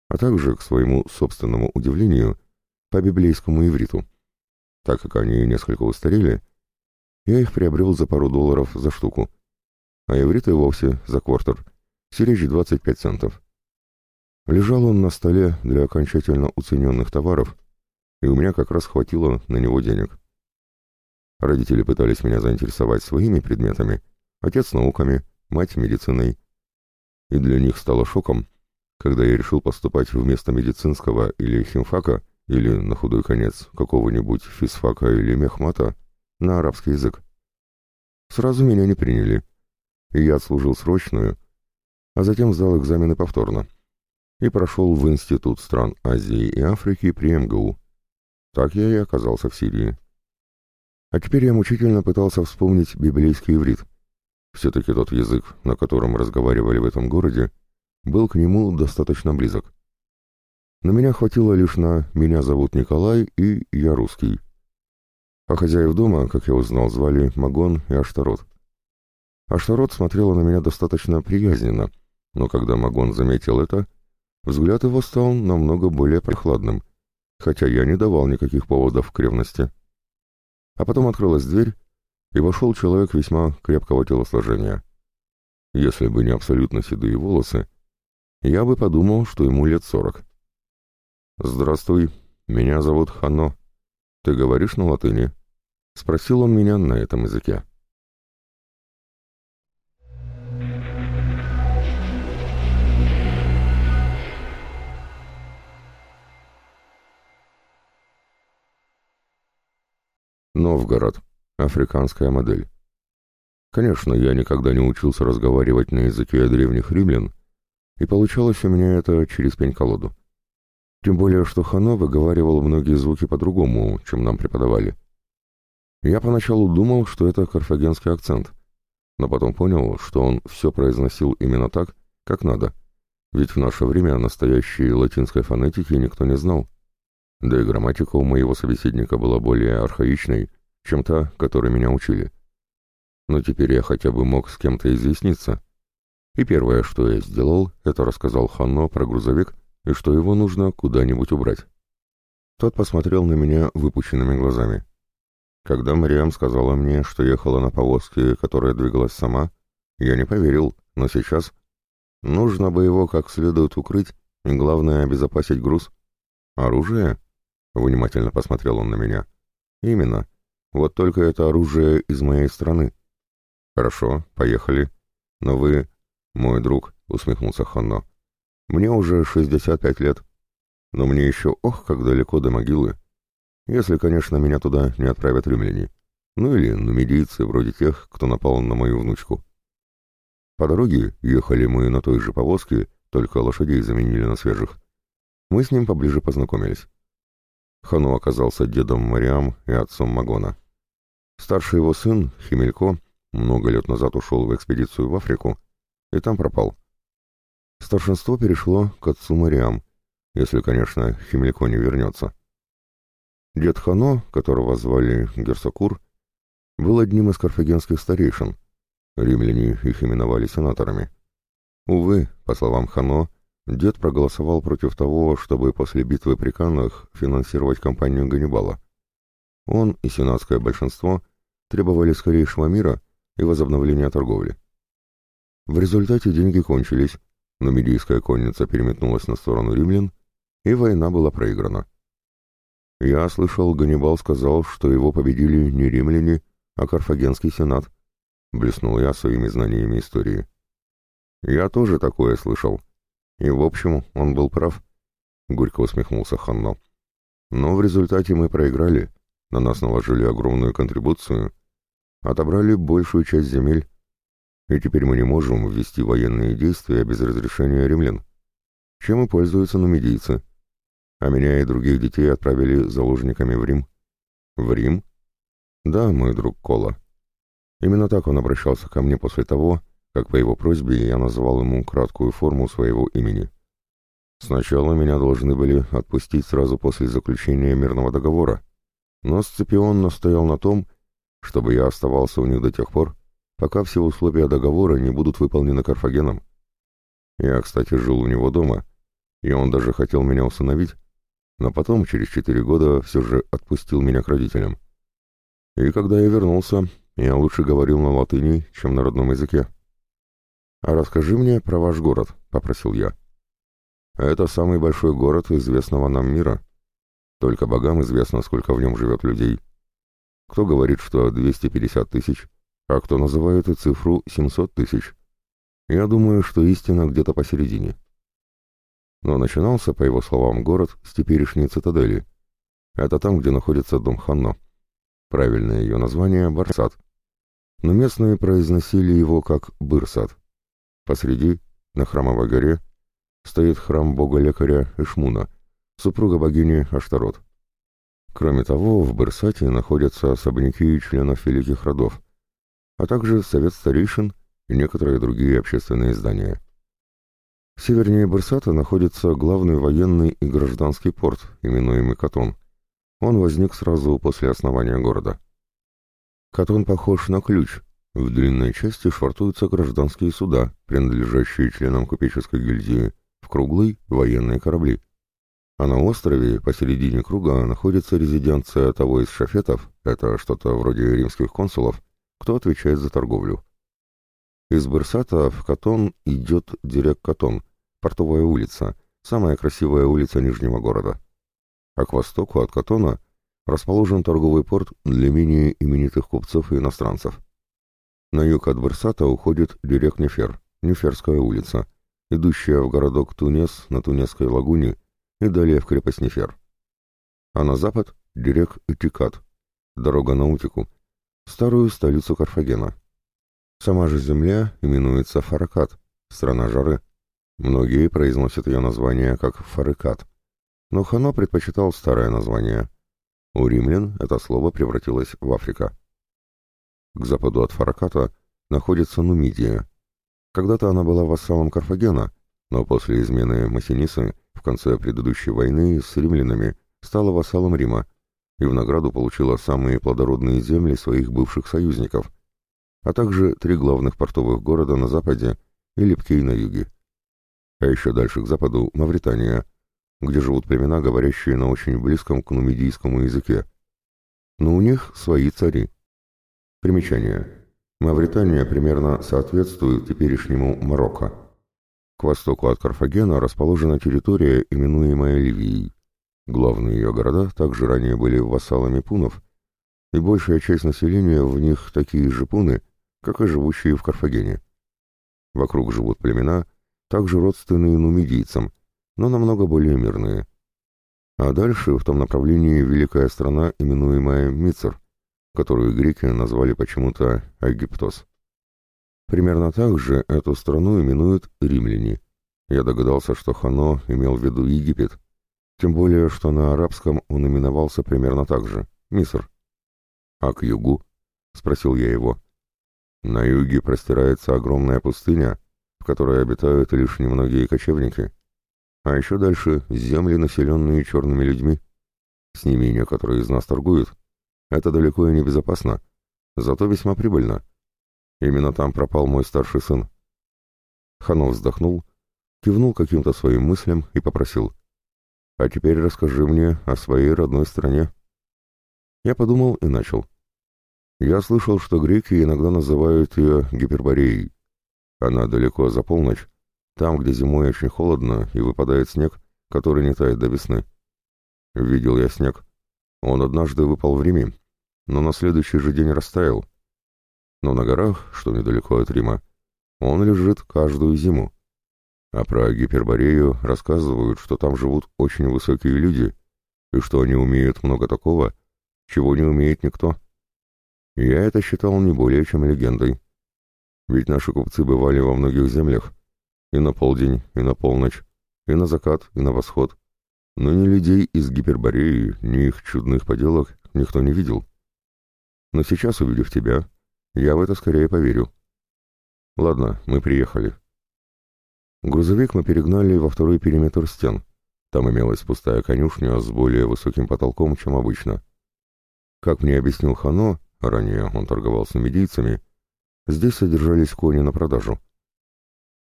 а также, к своему собственному удивлению, по библейскому ивриту. Так как они несколько устарели, я их приобрел за пару долларов за штуку, а иврит и вовсе за квартер, сиречь 25 центов. Лежал он на столе для окончательно уцененных товаров, и у меня как раз хватило на него денег. Родители пытались меня заинтересовать своими предметами, отец науками, мать медициной. И для них стало шоком, когда я решил поступать вместо медицинского или химфака, или, на худой конец, какого-нибудь физфака или мехмата, на арабский язык. Сразу меня не приняли, и я отслужил срочную, а затем сдал экзамены повторно и прошел в Институт стран Азии и Африки при МГУ. Так я и оказался в Сирии. А теперь я мучительно пытался вспомнить библейский иврит. Все-таки тот язык, на котором разговаривали в этом городе, был к нему достаточно близок. Но меня хватило лишь на «меня зовут Николай» и «я русский». А хозяев дома, как я узнал, звали Магон и Аштарот. Аштарот смотрела на меня достаточно приязненно, но когда Магон заметил это, взгляд его стал намного более прохладным, хотя я не давал никаких поводов к ревности. А потом открылась дверь, и вошел человек весьма крепкого телосложения. Если бы не абсолютно седые волосы, я бы подумал, что ему лет сорок. «Здравствуй, меня зовут Хано. Ты говоришь на латыни?» — спросил он меня на этом языке. Новгород. Африканская модель. Конечно, я никогда не учился разговаривать на языке древних римлян, и получалось у меня это через пень-колоду. Тем более, что Хано выговаривал многие звуки по-другому, чем нам преподавали. Я поначалу думал, что это карфагенский акцент, но потом понял, что он все произносил именно так, как надо, ведь в наше время настоящей латинской фонетики никто не знал. Да и грамматика у моего собеседника была более архаичной, чем та, которой меня учили. Но теперь я хотя бы мог с кем-то изъясниться. И первое, что я сделал, это рассказал Ханно про грузовик и что его нужно куда-нибудь убрать. Тот посмотрел на меня выпученными глазами. Когда Мариам сказала мне, что ехала на повозке, которая двигалась сама, я не поверил, но сейчас нужно бы его как следует укрыть и, главное, обезопасить груз. Оружие? Внимательно посмотрел он на меня. Именно. Вот только это оружие из моей страны. Хорошо, поехали. Но вы, мой друг, усмехнулся Ханно. Мне уже 65 лет. Но мне еще ох, как далеко до могилы. Если, конечно, меня туда не отправят римляне. Ну или нумидийцы, вроде тех, кто напал на мою внучку. По дороге ехали мы на той же повозке, только лошадей заменили на свежих. Мы с ним поближе познакомились. Хану оказался дедом Мариам и отцом Магона. Старший его сын, Химелько, много лет назад ушел в экспедицию в Африку и там пропал. Старшинство перешло к отцу Мариам, если, конечно, Химелько не вернется. Дед Хано, которого звали Герсакур, был одним из карфагенских старейшин. Римляне их именовали сенаторами. Увы, по словам Хано, Дед проголосовал против того, чтобы после битвы при Каннах финансировать кампанию Ганнибала. Он и сенатское большинство требовали скорейшего мира и возобновления торговли. В результате деньги кончились, но медийская конница переметнулась на сторону римлян, и война была проиграна. Я слышал, Ганнибал сказал, что его победили не римляне, а Карфагенский сенат. Блеснул я своими знаниями истории. Я тоже такое слышал, и, в общем, он был прав. Горько усмехнулся Ханно. Но в результате мы проиграли. На нас наложили огромную контрибуцию, отобрали большую часть земель, и теперь мы не можем ввести военные действия без разрешения римлян. Чем и пользуются нумидийцы. А меня и других детей отправили заложниками в Рим. В Рим? Да, мой друг Кола. Именно так он обращался ко мне после того, как по его просьбе я назвал ему краткую форму своего имени. Сначала меня должны были отпустить сразу после заключения мирного договора, но Сципион настоял на том, чтобы я оставался у них до тех пор, пока все условия договора не будут выполнены Карфагеном. Я, кстати, жил у него дома, и он даже хотел меня усыновить, но потом, через четыре года, все же отпустил меня к родителям. И когда я вернулся, я лучше говорил на латыни, чем на родном языке. «А расскажи мне про ваш город», — попросил я. Это самый большой город известного нам мира. Только богам известно, сколько в нем живет людей. Кто говорит, что 250 тысяч, а кто называет и цифру 700 тысяч. Я думаю, что истина где-то посередине. Но начинался, по его словам, город с теперешней цитадели. Это там, где находится дом Ханно. Правильное ее название — Барсат. Но местные произносили его как Бырсат. Посреди, на храмовой горе, стоит храм бога-лекаря Ишмуна, супруга богини Аштарот. Кроме того, в Бырсате находятся особняки членов великих родов, а также совет старейшин и некоторые другие общественные здания. Севернее Бырсата находится главный военный и гражданский порт, именуемый Катон. Он возник сразу после основания города. Катон похож на ключ. В длинной части швартуются гражданские суда, принадлежащие членам купеческой гильдии, в круглый — военные корабли. А на острове, посередине круга, находится резиденция того из шафетов, это что-то вроде римских консулов, кто отвечает за торговлю. Из Берсата в Катон идет Дирек-Катон, портовая улица, самая красивая улица Нижнего города. А к востоку от Катона расположен торговый порт для менее именитых купцов и иностранцев. На юг от Берсата уходит Дирек-Нефер, Неферская улица, идущая в городок Тунес на Тунесской лагуне и далее в крепость Нефер. А на запад — Дирек-Итикат, дорога на Утику, старую столицу Карфагена. Сама же земля именуется Фаракат, страна жары. Многие произносят ее название как Фарыкат, но Хано предпочитал старое название. У римлян это слово превратилось в Африка. К западу от Фараката находится Нумидия. Когда-то она была вассалом Карфагена, но после измены Массинисы в конце предыдущей войны с римлянами стала вассалом Рима и в награду получила самые плодородные земли своих бывших союзников – а также три главных портовых города на западе и Липкей на юге. А еще дальше к западу — Мавритания, где живут племена, говорящие на очень близком к нумидийскому языке. Но у них свои цари. Примечание. Мавритания примерно соответствует теперешнему Марокко. К востоку от Карфагена расположена территория, именуемая Ливией. Главные ее города также ранее были вассалами пунов, и большая часть населения в них такие же пуны, как и живущие в Карфагене. Вокруг живут племена, также родственные нумидийцам, но намного более мирные. А дальше в том направлении великая страна, именуемая Мицер, которую греки назвали почему-то Египтос. Примерно так же эту страну именуют римляне. Я догадался, что Хано имел в виду Египет, тем более, что на арабском он именовался примерно так же — Миср. «А к югу?» — спросил я его. На юге простирается огромная пустыня, в которой обитают лишь немногие кочевники, а еще дальше земли, населенные черными людьми. С ними некоторые из нас торгуют. Это далеко и небезопасно, зато весьма прибыльно. Именно там пропал мой старший сын. Ханов вздохнул, кивнул каким-то своим мыслям и попросил. «А теперь расскажи мне о своей родной стране». Я подумал и начал. Я слышал, что греки иногда называют ее Гипербореей. Она далеко за полночь, там, где зимой очень холодно и выпадает снег, который не тает до весны. Видел я снег. Он однажды выпал в Риме, но на следующий же день растаял. Но на горах, что недалеко от Рима, он лежит каждую зиму. А про Гиперборею рассказывают, что там живут очень высокие люди, и что они умеют много такого, чего не умеет никто. Я это считал не более чем легендой. Ведь наши купцы бывали во многих землях, и на полдень, и на полночь, и на закат, и на восход. Но ни людей из Гипербореи, ни их чудных поделок никто не видел. Но сейчас, увидев тебя, я в это скорее поверю. Ладно, мы приехали. Грузовик мы перегнали во второй периметр стен. Там имелась пустая конюшня с более высоким потолком, чем обычно. Как мне объяснил Хано, ранее он торговал с медийцами, здесь содержались кони на продажу.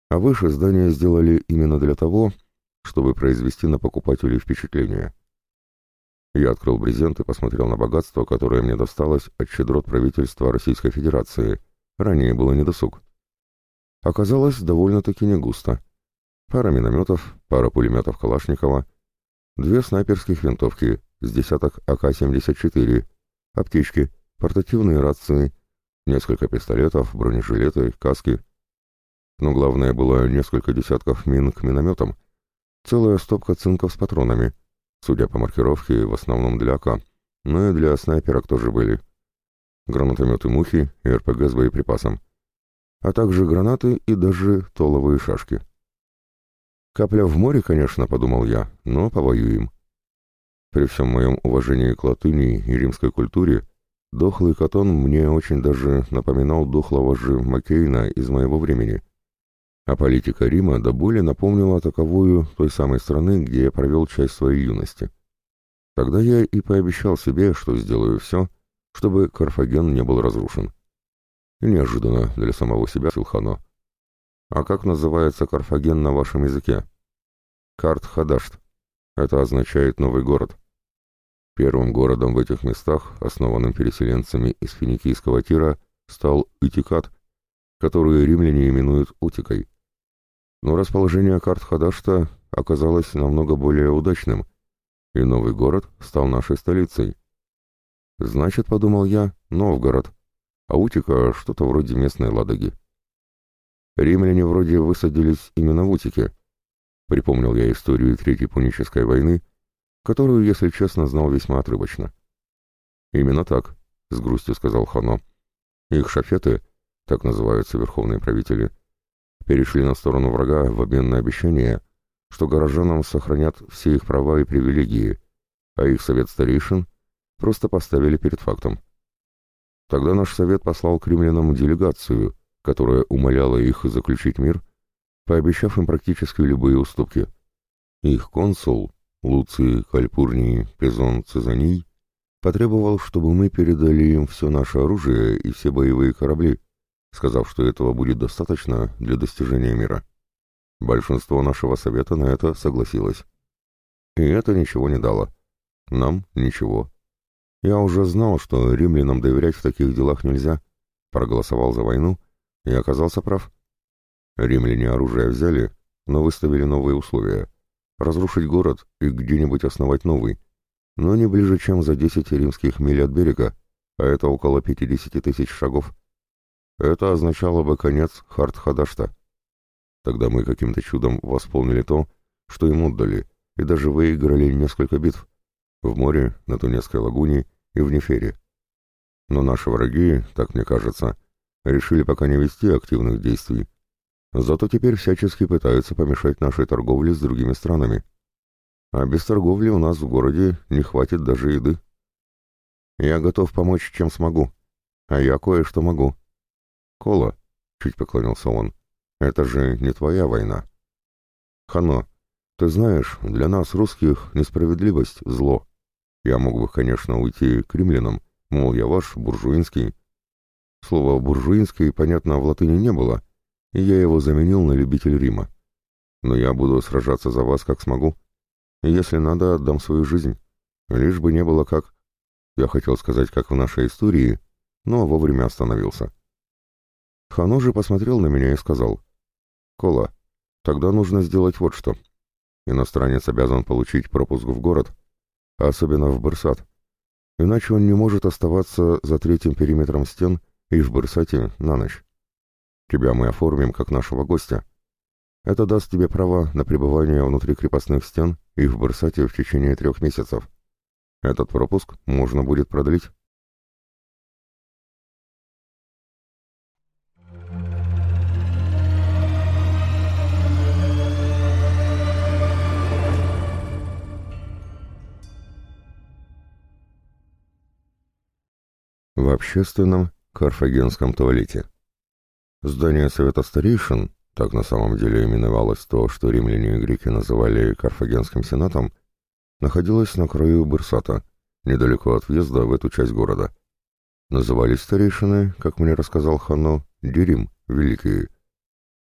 А выше здание сделали именно для того, чтобы произвести на покупателей впечатление. Я открыл брезент и посмотрел на богатство, которое мне досталось от щедрот правительства Российской Федерации. Ранее было недосуг. Оказалось, довольно-таки не густо. Пара минометов, пара пулеметов Калашникова, две снайперских винтовки с десяток АК-74, аптечки, портативные рации, несколько пистолетов, бронежилеты, каски. Но главное было несколько десятков мин к минометам, целая стопка цинков с патронами, судя по маркировке, в основном для АК, но и для снайперок тоже были. Гранатометы «Мухи» и РПГ с боеприпасом, а также гранаты и даже толовые шашки. Капля в море, конечно, подумал я, но повоюем. При всем моем уважении к латыни и римской культуре, дохлый катон мне очень даже напоминал дохлого же Маккейна из моего времени. А политика Рима до боли напомнила таковую той самой страны, где я провел часть своей юности. Тогда я и пообещал себе, что сделаю все, чтобы Карфаген не был разрушен. Неожиданно для самого себя Силхано. А как называется Карфаген на вашем языке? Карт-Хадашт. Это означает «новый город». Первым городом в этих местах, основанным переселенцами из финикийского Тира, стал Итикат, который римляне именуют Утикой. Но расположение карт Хадашта оказалось намного более удачным, и новый город стал нашей столицей. Значит, подумал я, Новгород, а Утика что-то вроде местной Ладоги. Римляне вроде высадились именно в Утике. Припомнил я историю Третьей Пунической войны, которую, если честно, знал весьма отрывочно. «Именно так», — с грустью сказал Хано. «Их шафеты, так называются верховные правители, перешли на сторону врага в обмен на обещание, что горожанам сохранят все их права и привилегии, а их совет старейшин просто поставили перед фактом. Тогда наш совет послал к римлянам делегацию — которая умоляла их заключить мир, пообещав им практически любые уступки. Их консул, Луций Кальпурний Пезон Цезаний, потребовал, чтобы мы передали им все наше оружие и все боевые корабли, сказав, что этого будет достаточно для достижения мира. Большинство нашего совета на это согласилось. И это ничего не дало. Нам ничего. Я уже знал, что римлянам доверять в таких делах нельзя, проголосовал за войну и оказался прав. Римляне оружие взяли, но выставили новые условия. Разрушить город и где-нибудь основать новый, но не ближе, чем за 10 римских миль от берега, а это около 50 тысяч шагов. Это означало бы конец Харт-Хадашта. Тогда мы каким-то чудом восполнили то, что им отдали, и даже выиграли несколько битв в море, на Тунецкой лагуне и в Нефере. Но наши враги, так мне кажется, решили пока не вести активных действий. Зато теперь всячески пытаются помешать нашей торговле с другими странами. А без торговли у нас в городе не хватит даже еды. Я готов помочь, чем смогу. А я кое-что могу. Кола, чуть поклонился он, это же не твоя война. Хано, ты знаешь, для нас, русских, несправедливость — зло. Я мог бы, конечно, уйти к римлянам, мол, я ваш, буржуинский, Слова «буржуинский», понятно, в латыни не было, и я его заменил на любитель Рима. Но я буду сражаться за вас как смогу. Если надо, отдам свою жизнь. Лишь бы не было как... Я хотел сказать, как в нашей истории, но вовремя остановился. Хано же посмотрел на меня и сказал. «Кола, тогда нужно сделать вот что. Иностранец обязан получить пропуск в город, а особенно в Барсат. Иначе он не может оставаться за третьим периметром стен и в Барсате на ночь. Тебя мы оформим как нашего гостя. Это даст тебе право на пребывание внутри крепостных стен и в Барсате в течение трех месяцев. Этот пропуск можно будет продлить. В общественном Карфагенском туалете. Здание Совета Старейшин, так на самом деле именовалось то, что римляне и греки называли Карфагенским Сенатом, находилось на краю Бурсата, недалеко от въезда в эту часть города. Назывались старейшины, как мне рассказал Ханно, Дерим, Великие.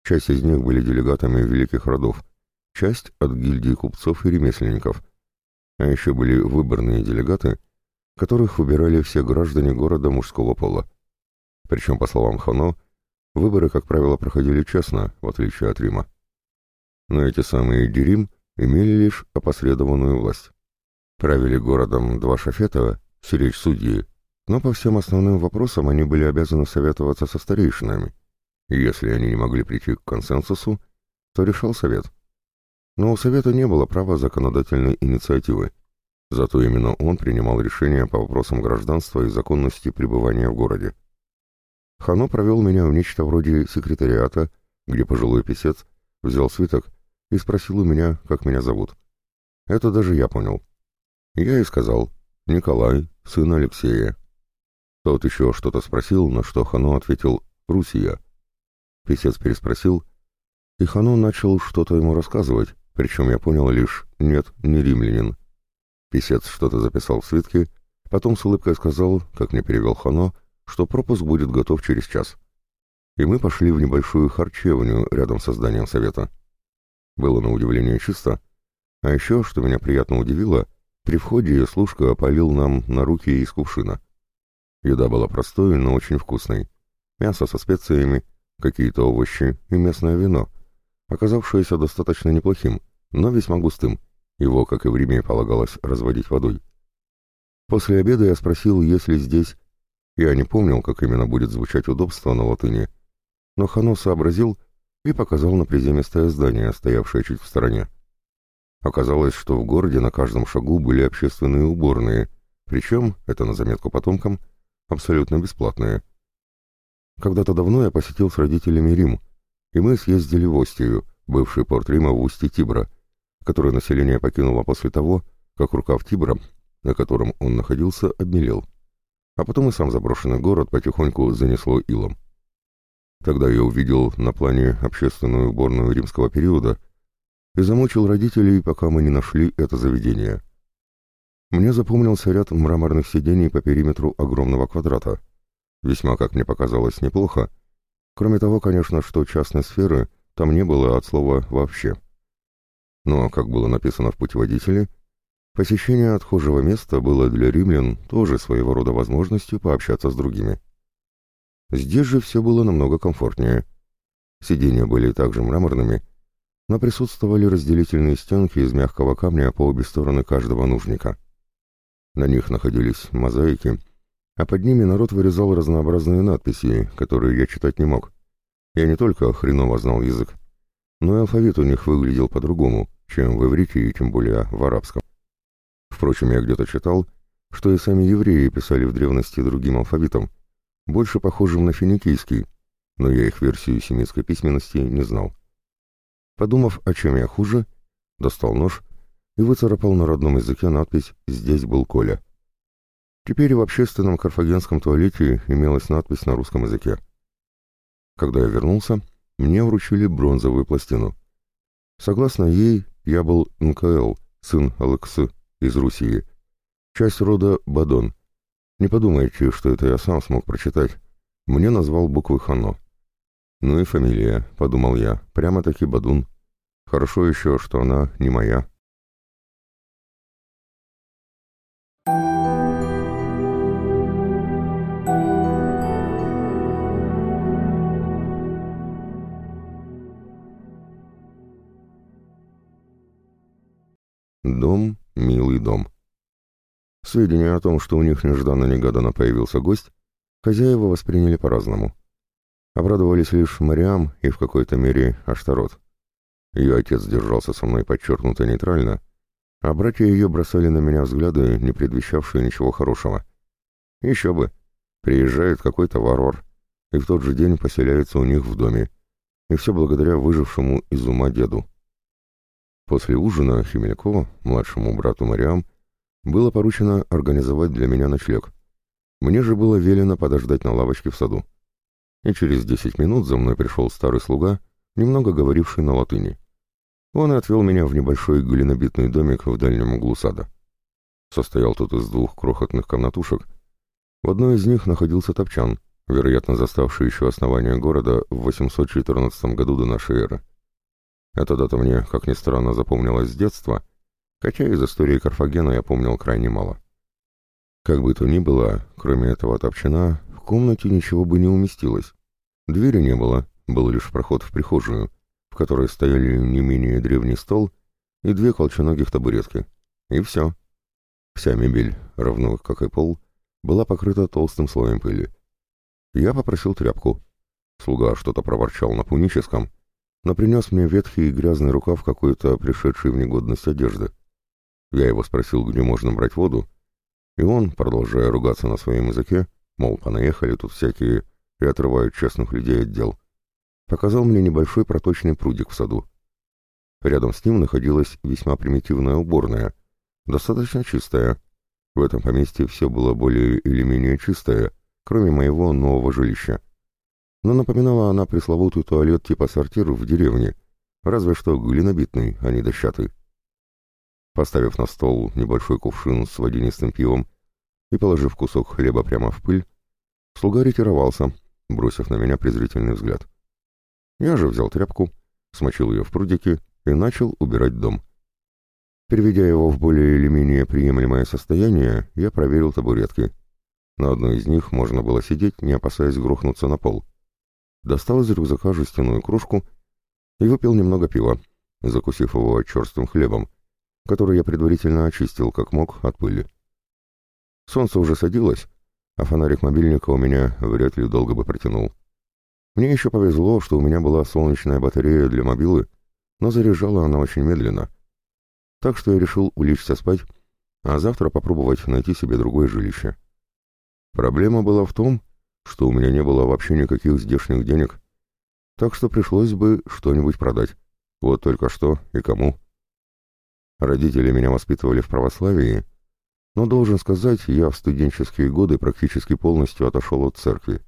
Часть из них были делегатами великих родов, часть от гильдии купцов и ремесленников. А еще были выборные делегаты, которых выбирали все граждане города мужского пола. Причем, по словам Хано, выборы, как правило, проходили честно, в отличие от Рима. но эти самые Дерим имели лишь опосредованную власть. Правили городом два шафета, сиречь судьи, но по всем основным вопросам они были обязаны советоваться со старейшинами. И если они не могли прийти к консенсусу, то решал совет. Но у совета не было права законодательной инициативы. Зато именно он принимал решения по вопросам гражданства и законности пребывания в городе. Хано провел меня в нечто вроде секретариата, где пожилой писец взял свиток и спросил у меня, как меня зовут. Это даже я понял. Я и сказал «Николай, сын Алексея». Тот еще что-то спросил, на что Хано ответил «Русия». Писец переспросил, и Хано начал что-то ему рассказывать, причем я понял лишь «нет, не римлянин». Писец что-то записал в свитке, потом с улыбкой сказал, как мне перевел Хано, что пропуск будет готов через час. И мы пошли в небольшую харчевню рядом со зданием совета. Было на удивление чисто, а еще, что меня приятно удивило, при входе служка опалил нам на руки из кувшина. Еда была простой, но очень вкусной. Мясо со специями, какие-то овощи и местное вино, оказавшееся достаточно неплохим, но весьма густым. Его, как и в Риме, полагалось разводить водой. После обеда я спросил, есть ли здесь... Я не помнил, как именно будет звучать удобство на латыни, но Хано сообразил и показал на приземистое здание, стоявшее чуть в стороне. Оказалось, что в городе на каждом шагу были общественные уборные, причем, это на заметку потомкам, абсолютно бесплатные. Когда-то давно я посетил с родителями Рим, и мы съездили в Остию, бывший порт Рима в устье Тибра, который население покинуло после того, как рукав Тибра, на котором он находился, обмелел. А потом и сам заброшенный город потихоньку занесло илом. Тогда я увидел на плане общественную уборную римского периода и замучил родителей, пока мы не нашли это заведение. Мне запомнился ряд мраморных сидений по периметру огромного квадрата. Весьма, как мне показалось, неплохо. Кроме того, конечно, что частной сферы там не было от слова «вообще». Но, как было написано в путеводителе, посещение отхожего места было для римлян тоже своего рода возможностью пообщаться с другими. Здесь же все было намного комфортнее. Сиденья были также мраморными, но присутствовали разделительные стенки из мягкого камня по обе стороны каждого нужника. На них находились мозаики, а под ними народ вырезал разнообразные надписи, которые я читать не мог. Я не только хреново знал язык, но и алфавит у них выглядел по-другому, чем в иврите и тем более в арабском. Впрочем, я где-то читал, что и сами евреи писали в древности другим алфавитом, больше похожим на финикийский, но я их версию семитской письменности не знал. Подумав, о чем я хуже, достал нож и выцарапал на родном языке надпись «Здесь был Коля». Теперь в общественном карфагенском туалете имелась надпись на русском языке. Когда я вернулся, мне вручили бронзовую пластину. Согласно ей, я был НКЛ, сын Алексы из Руси, часть рода Бадон, не подумайте, что это я сам смог прочитать. Мне назвал буквы Хано. Ну и фамилия, подумал я, прямо-таки Бадун. Хорошо еще, что она не моя. Дом, милый дом. Сведения о том, что у них нежданно-негаданно появился гость, хозяева восприняли по-разному. Обрадовались лишь Мариам и в какой-то мере Аштарот. Ее отец держался со мной подчеркнуто нейтрально, а братья ее бросали на меня взгляды, не предвещавшие ничего хорошего. Еще бы, приезжает какой-то варвар, и в тот же день поселяется у них в доме, и все благодаря выжившему из ума деду. После ужина Химелько, младшему брату Мариам, было поручено организовать для меня ночлег. Мне же было велено подождать на лавочке в саду. И через десять минут за мной пришел старый слуга, немного говоривший на латыни. Он отвел меня в небольшой глинобитный домик в дальнем углу сада. Состоял тут из двух крохотных комнатушек. В одной из них находился топчан, вероятно, заставший еще основание города в 814 году до нашей эры. Эта дата мне, как ни странно, запомнилась с детства — хотя из истории Карфагена я помнил крайне мало. Как бы то ни было, кроме этого топчана, в комнате ничего бы не уместилось. Двери не было, был лишь проход в прихожую, в которой стояли не менее древний стол и две колченогих табуретки. И все. Вся мебель, равно как и пол, была покрыта толстым слоем пыли. Я попросил тряпку. Слуга что-то проворчал на пуническом, но принес мне ветхий и грязный рукав какой-то пришедшей в негодность одежды. Я его спросил, где можно брать воду, и он, продолжая ругаться на своем языке, мол, понаехали тут всякие и отрывают честных людей от дел, показал мне небольшой проточный прудик в саду. Рядом с ним находилась весьма примитивная уборная, достаточно чистая. В этом поместье все было более или менее чистое, кроме моего нового жилища. Но напоминала она пресловутый туалет типа сортира в деревне, разве что глинобитный, а не дощатый. Поставив на стол небольшой кувшин с водянистым пивом и положив кусок хлеба прямо в пыль, слуга ретировался, бросив на меня презрительный взгляд. Я же взял тряпку, смочил ее в прудике и начал убирать дом. Переведя его в более или менее приемлемое состояние, я проверил табуретки. На одной из них можно было сидеть, не опасаясь грохнуться на пол. Достал из рюкзака жестяную кружку и выпил немного пива, закусив его черствым хлебом, который я предварительно очистил как мог от пыли. Солнце уже садилось, а фонарик мобильника у меня вряд ли долго бы протянул. Мне еще повезло, что у меня была солнечная батарея для мобилы, но заряжала она очень медленно. Так что я решил улечься спать, а завтра попробовать найти себе другое жилище. Проблема была в том, что у меня не было вообще никаких здешних денег, так что пришлось бы что-нибудь продать. Вот только что и кому. Родители меня воспитывали в православии, но, должен сказать, я в студенческие годы практически полностью отошел от церкви.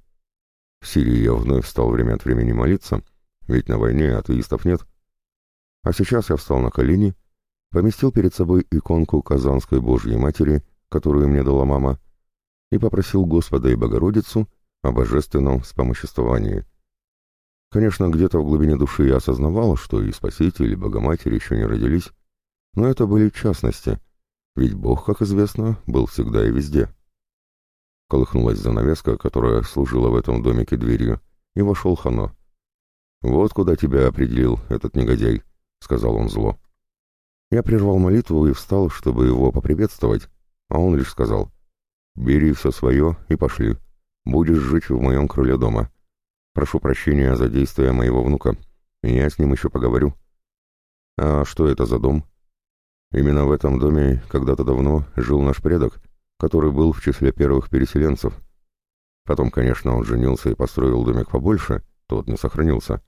В Сирии я вновь стал время от времени молиться, ведь на войне атеистов нет. А сейчас я встал на колени, поместил перед собой иконку Казанской Божьей Матери, которую мне дала мама, и попросил Господа и Богородицу о божественном вспомоществовании. Конечно, где-то в глубине души я осознавал, что и Спаситель, и Богоматерь еще не родились, но это были частности, ведь Бог, как известно, был всегда и везде. Колыхнулась занавеска, которая служила в этом домике дверью, и вошел Хано. «Вот куда тебя определил этот негодяй», — сказал он зло. Я прервал молитву и встал, чтобы его поприветствовать, а он лишь сказал, «Бери все свое и пошли. Будешь жить в моем крыле дома. Прошу прощения за действия моего внука. Я с ним еще поговорю». «А что это за дом?» «Именно в этом доме когда-то давно жил наш предок, который был в числе первых переселенцев. Потом, конечно, он женился и построил домик побольше, тот не сохранился.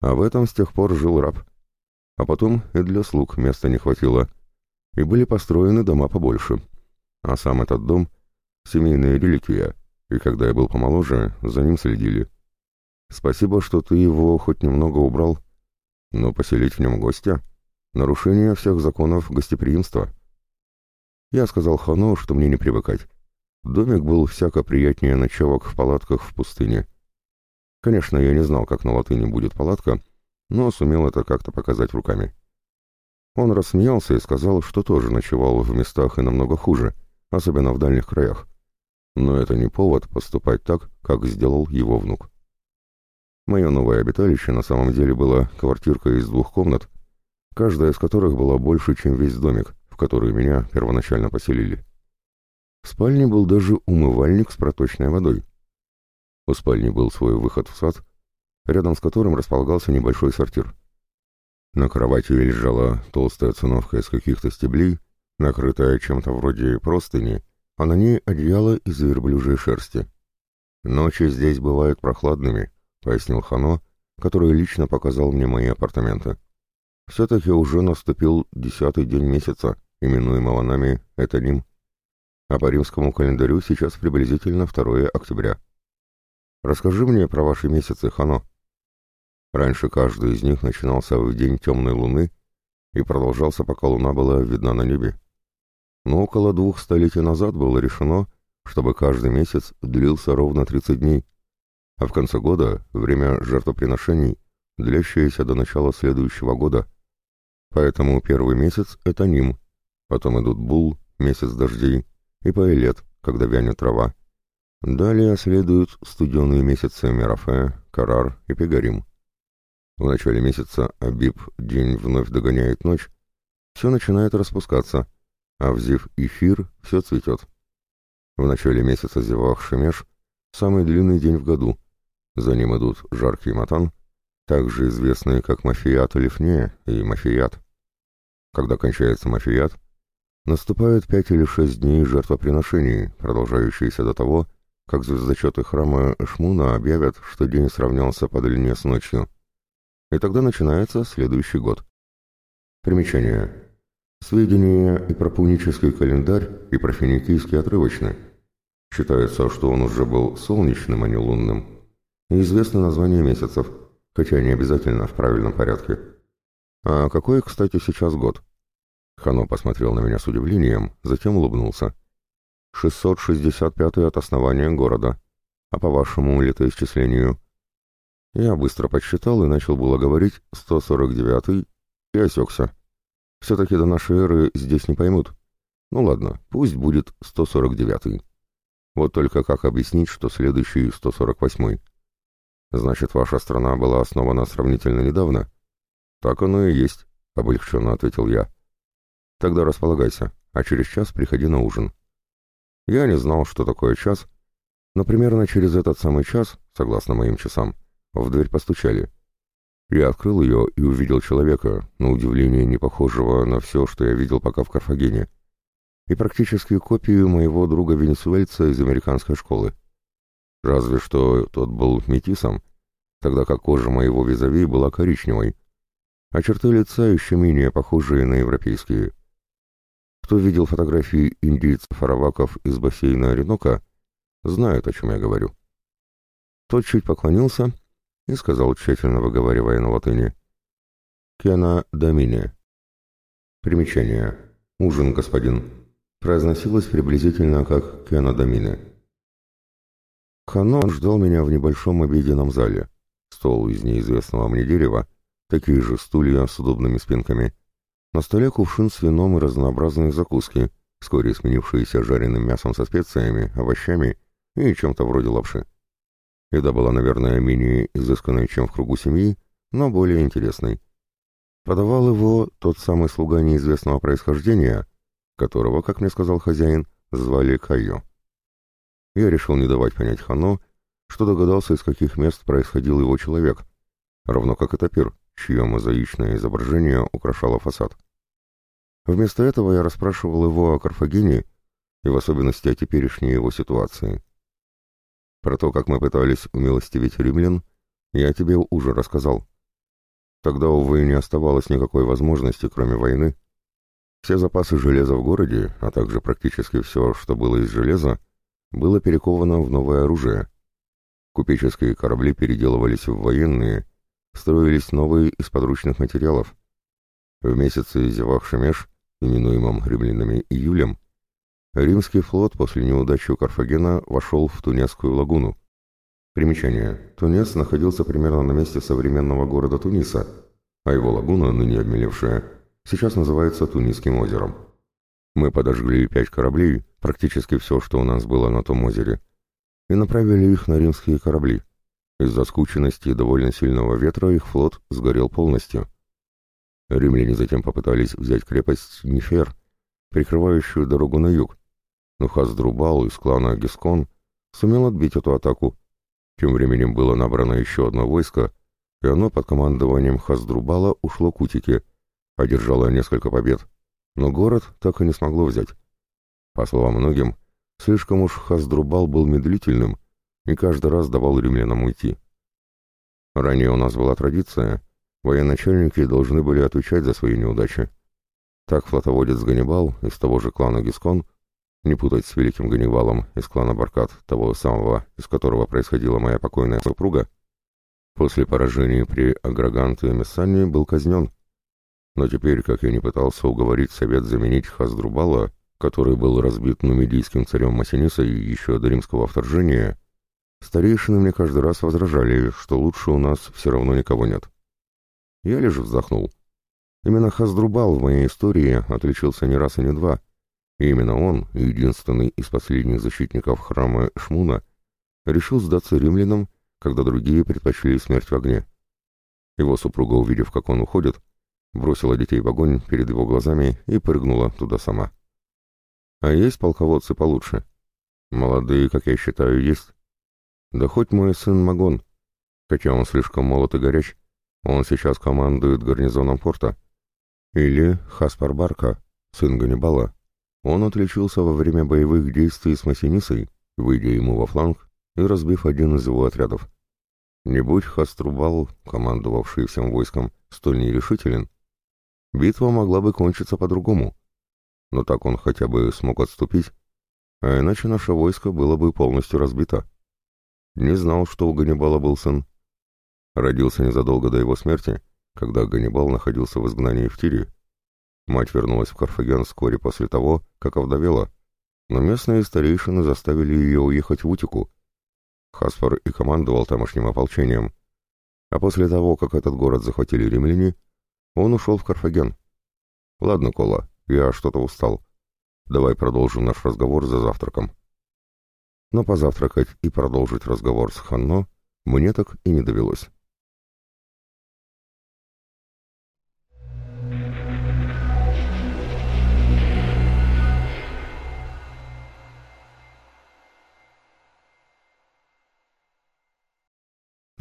А в этом с тех пор жил раб. А потом и для слуг места не хватило. И были построены дома побольше. А сам этот дом — семейная реликвия, и когда я был помоложе, за ним следили. Спасибо, что ты его хоть немного убрал. Но поселить в нем гостя — нарушение всех законов гостеприимства. Я сказал Хану, что мне не привыкать. Домик был всяко приятнее ночевок в палатках в пустыне. Конечно, я не знал, как на латыни будет палатка, но сумел это как-то показать руками. Он рассмеялся и сказал, что тоже ночевал в местах и намного хуже, особенно в дальних краях. Но это не повод поступать так, как сделал его внук. Мое новое обиталище на самом деле было квартиркой из двух комнат, каждая из которых была больше, чем весь домик, в который меня первоначально поселили. В спальне был даже умывальник с проточной водой. У спальни был свой выход в сад, рядом с которым располагался небольшой сортир. На кровати лежала толстая циновка из каких-то стеблей, накрытая чем-то вроде простыни, а на ней одеяло из верблюжьей шерсти. «Ночи здесь бывают прохладными», — пояснил Хано, который лично показал мне мои апартаменты. «Все-таки уже наступил десятый день месяца, именуемого нами Этаним, а по римскому календарю сейчас приблизительно 2 октября. Расскажи мне про ваши месяцы, Хано. Раньше каждый из них начинался в день темной луны и продолжался, пока луна была видна на небе. Но около двух столетий назад было решено, чтобы каждый месяц длился ровно 30 дней, а в конце года — время жертвоприношений, длящееся до начала следующего года. Поэтому первый месяц — это Ним, Потом идут Бул, месяц дождей, и Паэлет, когда вянет трава. Далее следуют студеные месяцы Мерафе, Карар и Пегарим. В начале месяца Абиб день вновь догоняет ночь, все начинает распускаться, а в Зив и Хир все цветет. В начале месяца Зевах Шемеш – самый длинный день в году. За ним идут жаркий матан, также известные как Мафият Лифне и Мафият. Когда кончается Мафият, наступает пять или шесть дней жертвоприношений, продолжающиеся до того, как звездочеты храма Шмуна объявят, что день сравнялся по длине с ночью. И тогда начинается следующий год. Примечание. Сведения и про пунический календарь, и про финикийский отрывочны. Считается, что он уже был солнечным, а не лунным. И известно название месяцев, хотя не обязательно в правильном порядке. А какой, кстати, сейчас год? Хано посмотрел на меня с удивлением, затем улыбнулся. 665 от основания города. А по вашему летоисчислению? Я быстро подсчитал и начал было говорить 149 и осекся. Все-таки до нашей эры здесь не поймут. Ну ладно, пусть будет 149-й. Вот только как объяснить, что следующий 148-й? Значит, ваша страна была основана сравнительно недавно? Так оно и есть, облегченно ответил я. Тогда располагайся, а через час приходи на ужин. Я не знал, что такое час, но примерно через этот самый час, согласно моим часам, в дверь постучали. Я открыл ее и увидел человека, на удивление не похожего на все, что я видел пока в Карфагене, и практически копию моего друга-венесуэльца из американской школы. Разве что тот был метисом, тогда как кожа моего визави была коричневой, а черты лица еще менее похожие на европейские. Кто видел фотографии индийцев-араваков из бассейна Оренока, знает, о чем я говорю. Тот чуть поклонился и сказал, тщательно выговаривая на латыни, «Кена домине». Примечание. «Ужин, господин». Произносилось приблизительно как «Кена домине». Ханон ждал меня в небольшом обеденном зале. Стол из неизвестного мне дерева, такие же стулья с удобными спинками. На столе кувшин с вином и разнообразные закуски, вскоре сменившиеся жареным мясом со специями, овощами и чем-то вроде лапши. Еда была, наверное, менее изысканной, чем в кругу семьи, но более интересной. Подавал его тот самый слуга неизвестного происхождения, которого, как мне сказал хозяин, звали Кайо. Я решил не давать понять Хано, что догадался, из каких мест происходил его человек, равно как и топир, чье мозаичное изображение украшало фасад. Вместо этого я расспрашивал его о Карфагене и в особенности о теперешней его ситуации. Про то, как мы пытались умилостивить римлян, я тебе уже рассказал. Тогда, увы, не оставалось никакой возможности, кроме войны. Все запасы железа в городе, а также практически все, что было из железа, было перековано в новое оружие. Купеческие корабли переделывались в военные, строились новые из подручных материалов. В месяце Зевах-Шемеш, именуемом римлянами июлем, Римский флот после неудачи у Карфагена вошел в Тунесскую лагуну. Примечание. Тунес находился примерно на месте современного города Туниса, а его лагуна, ныне обмелевшая, сейчас называется Тунисским озером. Мы подожгли пять кораблей, практически все, что у нас было на том озере, и направили их на римские корабли. Из-за скученности и довольно сильного ветра их флот сгорел полностью. Римляне затем попытались взять крепость Нефер, прикрывающую дорогу на юг, но Хаздрубал из клана Гискон сумел отбить эту атаку. Тем временем было набрано еще одно войско, и оно под командованием Хаздрубала ушло к Утике, одержало несколько побед, но город так и не смогло взять. По словам многим, слишком уж Хаздрубал был медлительным и каждый раз давал римлянам уйти. Ранее у нас была традиция, военачальники должны были отвечать за свои неудачи. Так флотоводец Ганнибал из того же клана Гискон не путать с великим Ганнибалом из клана Баркат, того самого, из которого происходила моя покойная супруга, после поражения при Аграганте и Мессане был казнен. Но теперь, как я не пытался уговорить совет заменить Хаздрубала, который был разбит нумидийским царем Масинисой еще до римского вторжения, старейшины мне каждый раз возражали, что лучше у нас все равно никого нет. Я лишь вздохнул. Именно Хаздрубал в моей истории отличился не раз и не два, и именно он, единственный из последних защитников храма Шмуна, решил сдаться римлянам, когда другие предпочли смерть в огне. Его супруга, увидев, как он уходит, бросила детей в огонь перед его глазами и прыгнула туда сама. А есть полководцы получше. Молодые, как я считаю, есть. Да хоть мой сын Магон, хотя он слишком молод и горяч, он сейчас командует гарнизоном порта. Или Хаспар Барка, сын Ганнибала. Он отличился во время боевых действий с Массинисой, выйдя ему во фланг и разбив один из его отрядов. Не будь Хаструбал, командовавший всем войском, столь нерешителен, битва могла бы кончиться по-другому. Но так он хотя бы смог отступить, а иначе наше войско было бы полностью разбито. Не знал, что у Ганнибала был сын. Родился незадолго до его смерти, когда Ганнибал находился в изгнании в Тире. Мать вернулась в Карфаген вскоре после того, как овдовела, но местные старейшины заставили ее уехать в Утику. Хаспар и командовал тамошним ополчением, а после того, как этот город захватили римляне, он ушел в Карфаген. Ладно, Кола, я что-то устал. Давай продолжим наш разговор за завтраком. Но позавтракать и продолжить разговор с Ханно мне так и не довелось.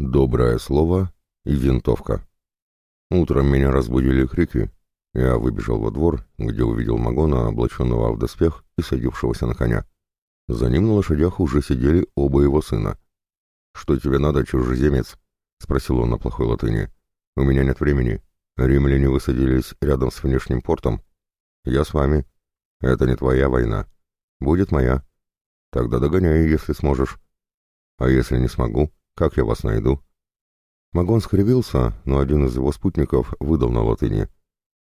Доброе слово и винтовка. Утром меня разбудили крики. Я выбежал во двор, где увидел Магона, облаченного в доспех и садившегося на коня. За ним на лошадях уже сидели оба его сына. «Что тебе надо, чужеземец?» — спросил он на плохой латыни. «У меня нет времени. Римляне высадились рядом с внешним портом. Я с вами. Это не твоя война. Будет моя. Тогда догоняй, если сможешь. А если не смогу, как я вас найду?» Магон скривился, но один из его спутников выдал на латыни.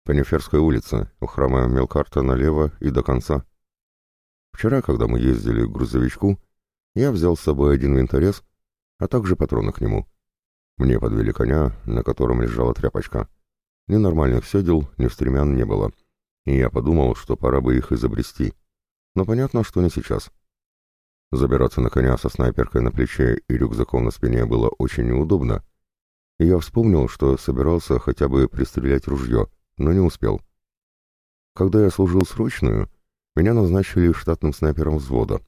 «По Неферской улице, у храма Мелкарта налево и до конца». Вчера, когда мы ездили к грузовичку, я взял с собой один винторез, а также патроны к нему. Мне подвели коня, на котором лежала тряпочка. Ни нормальных седел, ни стремян не было. И я подумал, что пора бы их изобрести. Но понятно, что не сейчас. Забираться на коня со снайперкой на плече и рюкзаком на спине было очень неудобно, и я вспомнил, что собирался хотя бы пристрелять ружье, но не успел. Когда я служил срочную, меня назначили штатным снайпером взвода,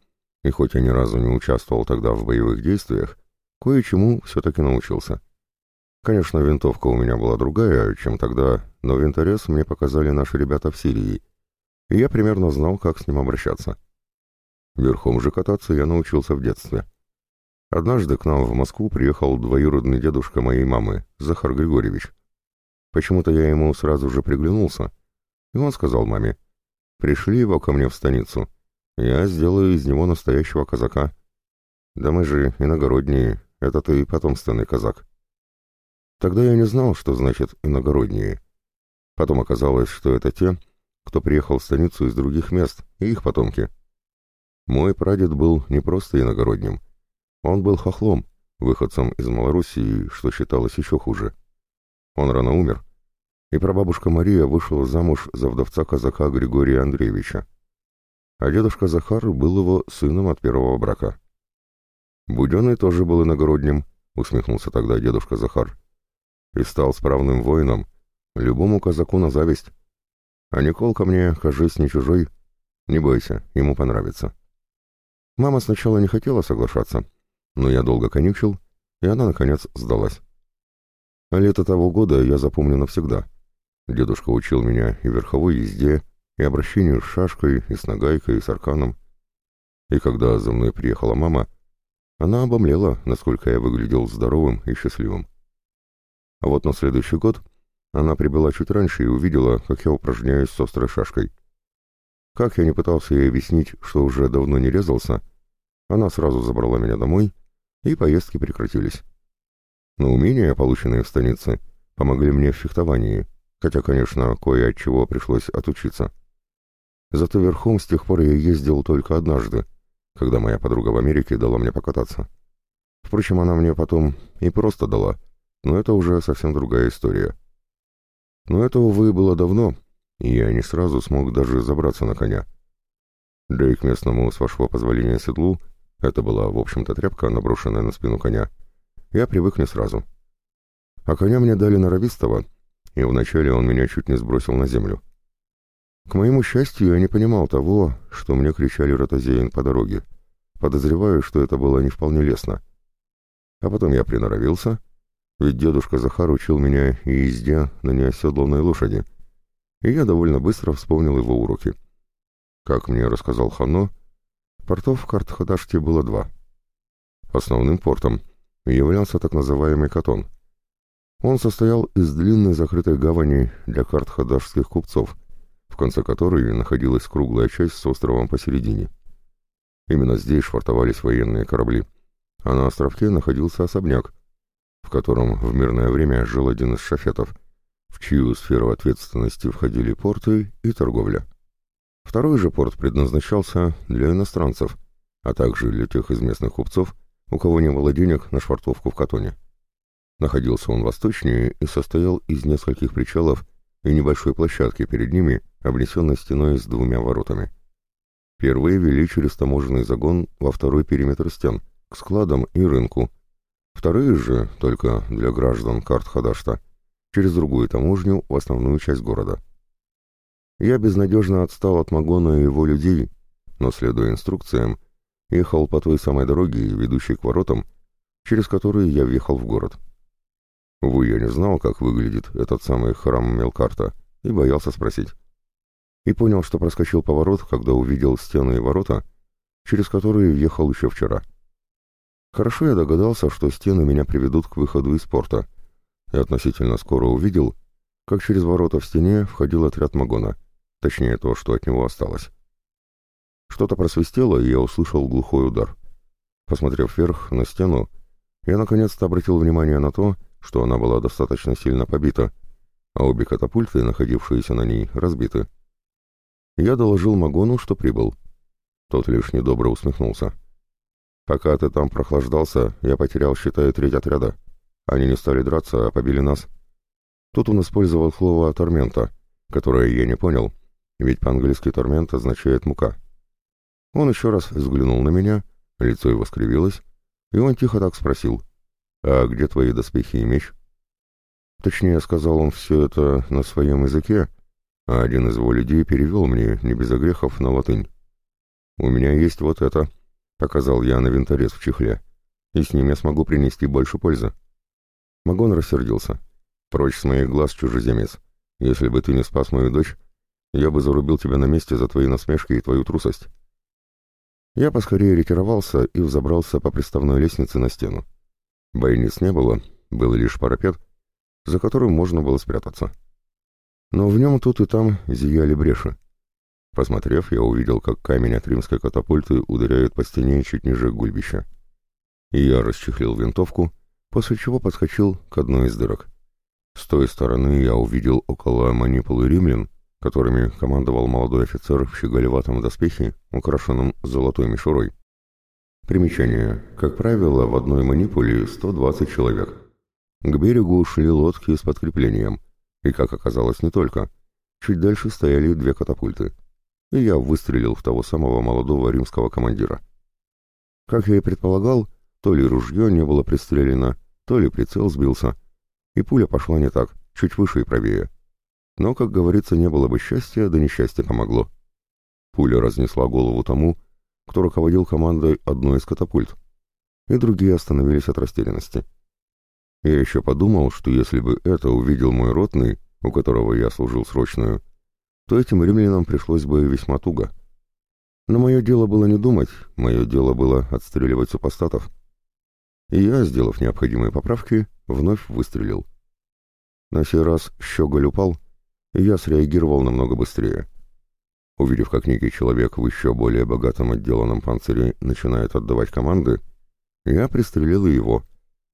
и хоть я ни разу не участвовал тогда в боевых действиях, кое-чему все-таки научился. Конечно, винтовка у меня была другая, чем тогда, но винторез мне показали наши ребята в Сирии, и я примерно знал, как с ним обращаться. Верхом же кататься я научился в детстве. Однажды к нам в Москву приехал двоюродный дедушка моей мамы, Захар Григорьевич. Почему-то я ему сразу же приглянулся, и он сказал маме, «Пришли его ко мне в станицу, я сделаю из него настоящего казака». «Да мы же иногородние, это ты потомственный казак». Тогда я не знал, что значит «иногородние». Потом оказалось, что это те, кто приехал в станицу из других мест, и их потомки — мой прадед был не просто иногородним. Он был хохлом, выходцем из Малоруссии, что считалось еще хуже. Он рано умер, и прабабушка Мария вышла замуж за вдовца казака Григория Андреевича. А дедушка Захар был его сыном от первого брака. Буденный тоже был иногородним, усмехнулся тогда дедушка Захар. И стал справным воином, любому казаку на зависть. А Николка мне, кажись, не чужой. Не бойся, ему понравится. Мама сначала не хотела соглашаться, но я долго конючил, и она, наконец, сдалась. А лето того года я запомню навсегда. Дедушка учил меня и верховой езде, и обращению с шашкой, и с нагайкой, и с арканом. И когда за мной приехала мама, она обомлела, насколько я выглядел здоровым и счастливым. А вот на следующий год она прибыла чуть раньше и увидела, как я упражняюсь с острой шашкой. Как я не пытался ей объяснить, что уже давно не резался, она сразу забрала меня домой, и поездки прекратились. Но умения, полученные в станице, помогли мне в фехтовании, хотя, конечно, кое от чего пришлось отучиться. Зато верхом с тех пор я ездил только однажды, когда моя подруга в Америке дала мне покататься. Впрочем, она мне потом и просто дала, но это уже совсем другая история. Но это, увы, было давно, и я не сразу смог даже забраться на коня. Да и к местному, с вашего позволения, седлу, это была, в общем-то, тряпка, наброшенная на спину коня, я привык не сразу. А коня мне дали норовистого, и вначале он меня чуть не сбросил на землю. К моему счастью, я не понимал того, что мне кричали ротозеин по дороге. Подозреваю, что это было не вполне лестно. А потом я приноровился, ведь дедушка Захар учил меня и езде на неоседланной лошади, и я довольно быстро вспомнил его уроки. Как мне рассказал Хано, портов в Картхадаште было два. Основным портом являлся так называемый Катон. Он состоял из длинной закрытой гавани для картхадашских купцов, в конце которой находилась круглая часть с островом посередине. Именно здесь швартовались военные корабли, а на островке находился особняк, в котором в мирное время жил один из шафетов, в чью сферу ответственности входили порты и торговля. Второй же порт предназначался для иностранцев, а также для тех из местных купцов, у кого не было денег на швартовку в Катоне. Находился он восточнее и состоял из нескольких причалов и небольшой площадки перед ними, обнесенной стеной с двумя воротами. Первые вели через таможенный загон во второй периметр стен, к складам и рынку. Вторые же, только для граждан карт Хадашта, через другую таможню в основную часть города. Я безнадежно отстал от Магона и его людей, но, следуя инструкциям, ехал по той самой дороге, ведущей к воротам, через которые я въехал в город. Увы, я не знал, как выглядит этот самый храм Мелкарта, и боялся спросить. И понял, что проскочил поворот, когда увидел стены и ворота, через которые въехал еще вчера. Хорошо я догадался, что стены меня приведут к выходу из порта, и относительно скоро увидел, как через ворота в стене входил отряд Магона, точнее то, что от него осталось. Что-то просвистело, и я услышал глухой удар. Посмотрев вверх, на стену, я наконец-то обратил внимание на то, что она была достаточно сильно побита, а обе катапульты, находившиеся на ней, разбиты. Я доложил Магону, что прибыл. Тот лишь недобро усмехнулся. «Пока ты там прохлаждался, я потерял, считай, треть отряда. Они не стали драться, а побили нас». Тут он использовал слово «тормента», которое я не понял, ведь по-английски «тормент» означает «мука». Он еще раз взглянул на меня, лицо его скривилось, и он тихо так спросил, «А где твои доспехи и меч?» Точнее, сказал он все это на своем языке, а один из его людей перевел мне, не без огрехов, на латынь. «У меня есть вот это», — показал я на винторез в чехле, «и с ним я смогу принести больше пользы». Магон рассердился. «Прочь с моих глаз, чужеземец. Если бы ты не спас мою дочь, я бы зарубил тебя на месте за твои насмешки и твою трусость». Я поскорее ретировался и взобрался по приставной лестнице на стену. Бойниц не было, был лишь парапет, за которым можно было спрятаться. Но в нем тут и там зияли бреши. Посмотрев, я увидел, как камень от римской катапульты ударяет по стене чуть ниже гульбища. И я расчехлил винтовку, после чего подскочил к одной из дырок. С той стороны я увидел около манипулы римлян, которыми командовал молодой офицер в щеголеватом доспехе, украшенном золотой мишурой. Примечание. Как правило, в одной манипуле 120 человек. К берегу ушли лодки с подкреплением. И, как оказалось, не только. Чуть дальше стояли две катапульты. И я выстрелил в того самого молодого римского командира. Как я и предполагал, то ли ружье не было пристрелено, то ли прицел сбился. И пуля пошла не так, чуть выше и правее. Но, как говорится, не было бы счастья, да несчастье помогло. Пуля разнесла голову тому, кто руководил командой одной из катапульт, и другие остановились от растерянности. Я еще подумал, что если бы это увидел мой ротный, у которого я служил срочную, то этим римлянам пришлось бы весьма туго. Но мое дело было не думать, мое дело было отстреливать супостатов. И я, сделав необходимые поправки, вновь выстрелил. На сей раз щеголь упал, и я среагировал намного быстрее. Увидев, как некий человек в еще более богатом отделанном панцире начинает отдавать команды, я пристрелил его,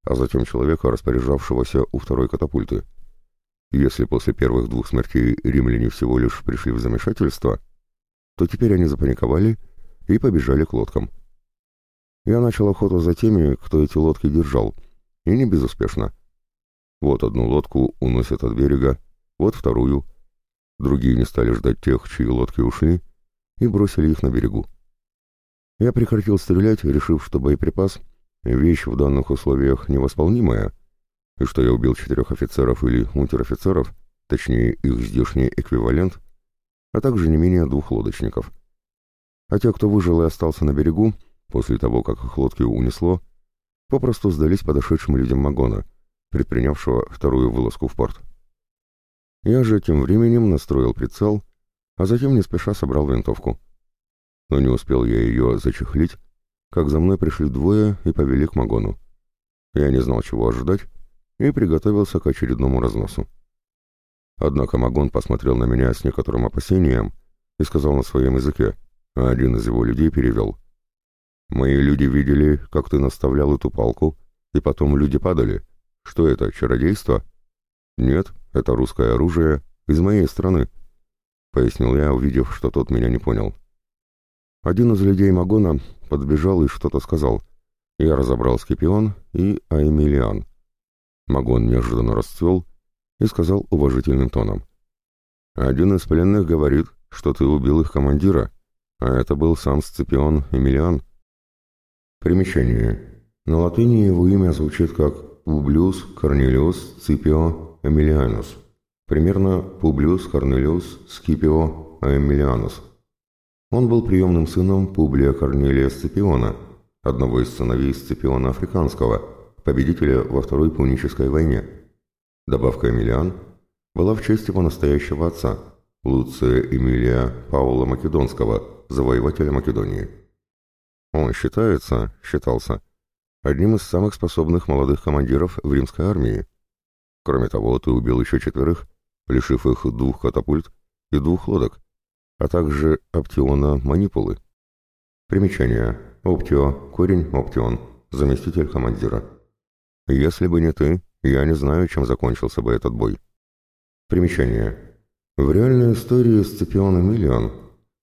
а затем человека, распоряжавшегося у второй катапульты. Если после первых двух смертей римляне всего лишь пришли в замешательство, то теперь они запаниковали и побежали к лодкам. Я начал охоту за теми, кто эти лодки держал, и не безуспешно. Вот одну лодку уносят от берега, вот вторую. Другие не стали ждать тех, чьи лодки ушли, и бросили их на берегу. Я прекратил стрелять, решив, что боеприпас — вещь в данных условиях невосполнимая, и что я убил четырех офицеров или унтер-офицеров, точнее их здешний эквивалент, а также не менее двух лодочников. А те, кто выжил и остался на берегу, после того, как их лодки унесло, попросту сдались подошедшим людям Магона, предпринявшего вторую вылазку в порт. Я же тем временем настроил прицел, а затем не спеша собрал винтовку. Но не успел я ее зачехлить, как за мной пришли двое и повели к Магону. Я не знал, чего ожидать, и приготовился к очередному разносу. Однако Магон посмотрел на меня с некоторым опасением и сказал на своем языке, а один из его людей перевел. «Мои люди видели, как ты наставлял эту палку, и потом люди падали. Что это, чародейство?» «Нет, это русское оружие из моей страны», — пояснил я, увидев, что тот меня не понял. Один из людей Магона подбежал и что-то сказал. Я разобрал Скипион и Аймилиан. Магон неожиданно расцвел и сказал уважительным тоном. «Один из пленных говорит, что ты убил их командира, а это был сам Сципион Эмилиан». Примечание. На латыни его имя звучит как Публиус Корнелиус Ципио Эмилианус. Примерно Публиус Корнелиус Скипио Эмилианус. Он был приемным сыном Публия Корнелия Сципиона, одного из сыновей Сципиона Африканского, победителя во Второй Пунической войне. Добавка Эмилиан была в честь его настоящего отца, Луция Эмилия Паула Македонского, завоевателя Македонии. Он считается, считался, одним из самых способных молодых командиров в римской армии. Кроме того, ты убил еще четверых, лишив их двух катапульт и двух лодок, а также оптиона манипулы. Примечание. Оптио, корень оптион, заместитель командира. Если бы не ты, я не знаю, чем закончился бы этот бой. Примечание. В реальной истории Сципион Эмилиан,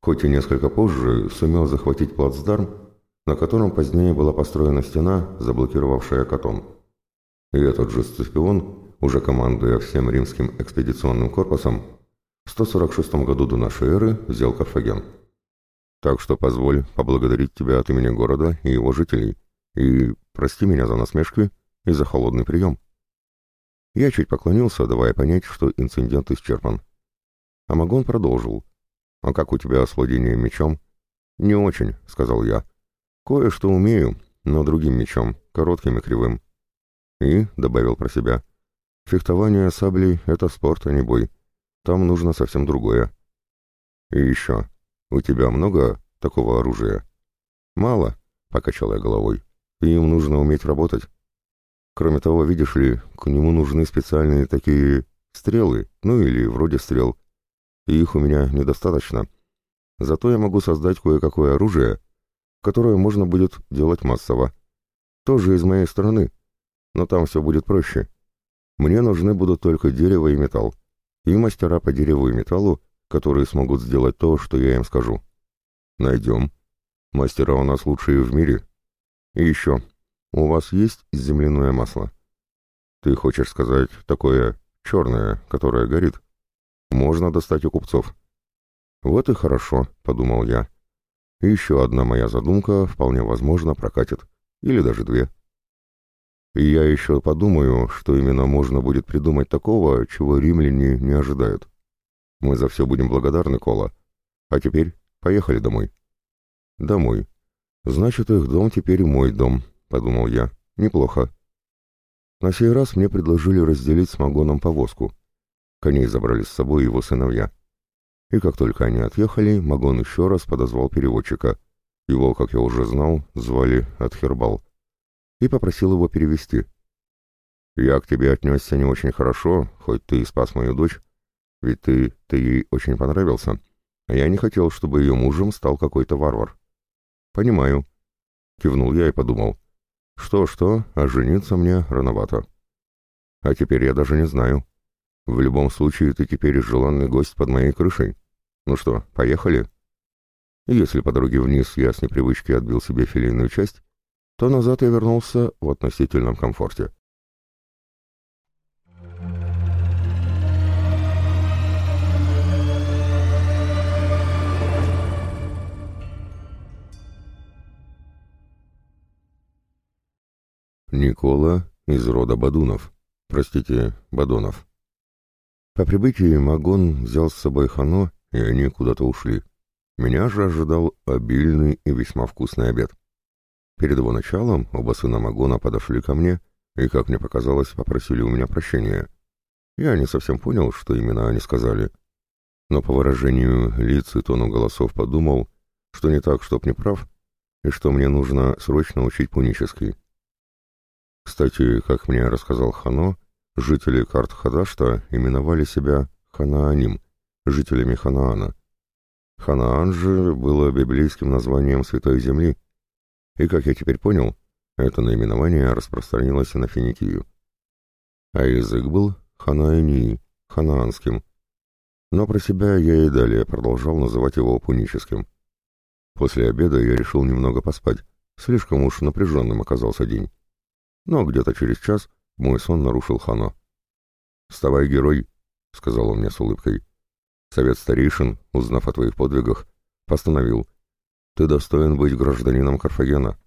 хоть и несколько позже, сумел захватить плацдарм, на котором позднее была построена стена, заблокировавшая Катон. И этот же Сципион, уже командуя всем римским экспедиционным корпусом, в 146 году до нашей эры взял Карфаген. Так что позволь поблагодарить тебя от имени города и его жителей, и прости меня за насмешки и за холодный прием. Я чуть поклонился, давая понять, что инцидент исчерпан. Амагон продолжил. «А как у тебя с владением мечом?» «Не очень», — сказал я. «Кое-что умею, но другим мечом, коротким и кривым». И, — добавил про себя, — «фехтование саблей — это спорт, а не бой. Там нужно совсем другое». «И еще, у тебя много такого оружия?» «Мало», — покачал я головой. «Им нужно уметь работать». Кроме того, видишь ли, к нему нужны специальные такие стрелы, ну или вроде стрел. И их у меня недостаточно. Зато я могу создать кое-какое оружие, которое можно будет делать массово. Тоже из моей стороны. Но там все будет проще. Мне нужны будут только дерево и металл. И мастера по дереву и металлу, которые смогут сделать то, что я им скажу. Найдем. Мастера у нас лучшие в мире. И еще. «У вас есть земляное масло?» «Ты хочешь сказать такое черное, которое горит?» «Можно достать у купцов». «Вот и хорошо», — подумал я. Еще одна моя задумка вполне возможно прокатит. Или даже две. И я еще подумаю, что именно можно будет придумать такого, чего римляне не ожидают. Мы за все будем благодарны, Кола. А теперь поехали домой. Домой. Значит, их дом теперь мой дом, — подумал я. «Неплохо». На сей раз мне предложили разделить с Магоном повозку. Коней забрали с собой его сыновья. И как только они отъехали, Магон еще раз подозвал переводчика. Его, как я уже знал, звали Атхербал. И попросил его перевести. «Я к тебе отнесся не очень хорошо, хоть ты и спас мою дочь, ведь ты, ты ей очень понравился. А я не хотел, чтобы ее мужем стал какой-то варвар». «Понимаю», — кивнул я и подумал. Что-что, а жениться мне рановато. А теперь я даже не знаю. В любом случае, ты теперь желанный гость под моей крышей. Ну что, поехали? Если по дороге вниз я с непривычки отбил себе филейную часть, то назад я вернулся в относительном комфорте. Никола из рода Бадунов. простите, Бадонов. По прибытии Магон взял с собой Хано, и они куда-то ушли. Меня же ожидал обильный и весьма вкусный обед. Перед его началом оба сына Магона подошли ко мне и, как мне показалось, попросили у меня прощения. Я не совсем понял, что именно они сказали, но по выражению лиц и тону голосов подумал, что не так, чтоб не прав, и что мне нужно срочно учить пунический. Кстати, как мне рассказал Хано, жители карт Хадашта именовали себя Ханааним, жителями Ханаана. Ханаан же было библейским названием Святой Земли, и, как я теперь понял, это наименование распространилось на Финикию. А язык был Ханаании, ханаанским, но про себя я и далее продолжал называть его пуническим. После обеда я решил немного поспать, слишком уж напряженным оказался день. Но где-то через час мой сон нарушил Хано. «Вставай, герой», — сказал он мне с улыбкой. Совет старейшин, узнав о твоих подвигах, постановил, ты достоин быть гражданином Карфагена,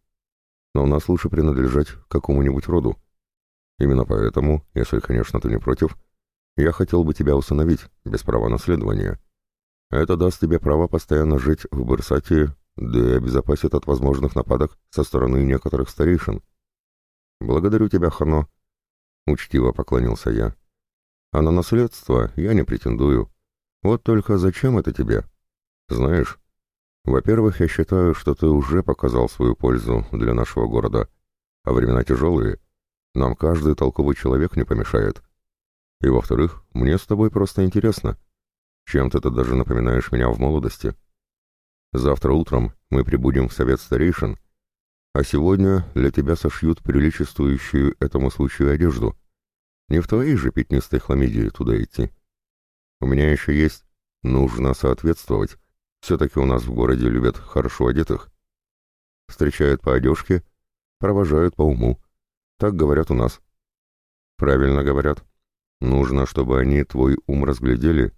но у нас лучше принадлежать какому-нибудь роду. Именно поэтому, если, конечно, ты не против, я хотел бы тебя усыновить, без права наследования. Это даст тебе право постоянно жить в Барсате, да и обезопасит от возможных нападок со стороны некоторых старейшин. Благодарю тебя, Хано. Учтиво поклонился я. А на наследство я не претендую. Вот только зачем это тебе? Знаешь, во-первых, я считаю, что ты уже показал свою пользу для нашего города, а времена тяжелые. Нам каждый толковый человек не помешает. И во-вторых, мне с тобой просто интересно. Чем-то ты даже напоминаешь меня в молодости. Завтра утром мы прибудем в совет старейшин, а сегодня для тебя сошьют приличествующую этому случаю одежду. Не в твоей же пятнистой хламиде туда идти. У меня еще есть. Нужно соответствовать. Все-таки у нас в городе любят хорошо одетых. Встречают по одежке, провожают по уму. Так говорят у нас. Правильно говорят. Нужно, чтобы они твой ум разглядели.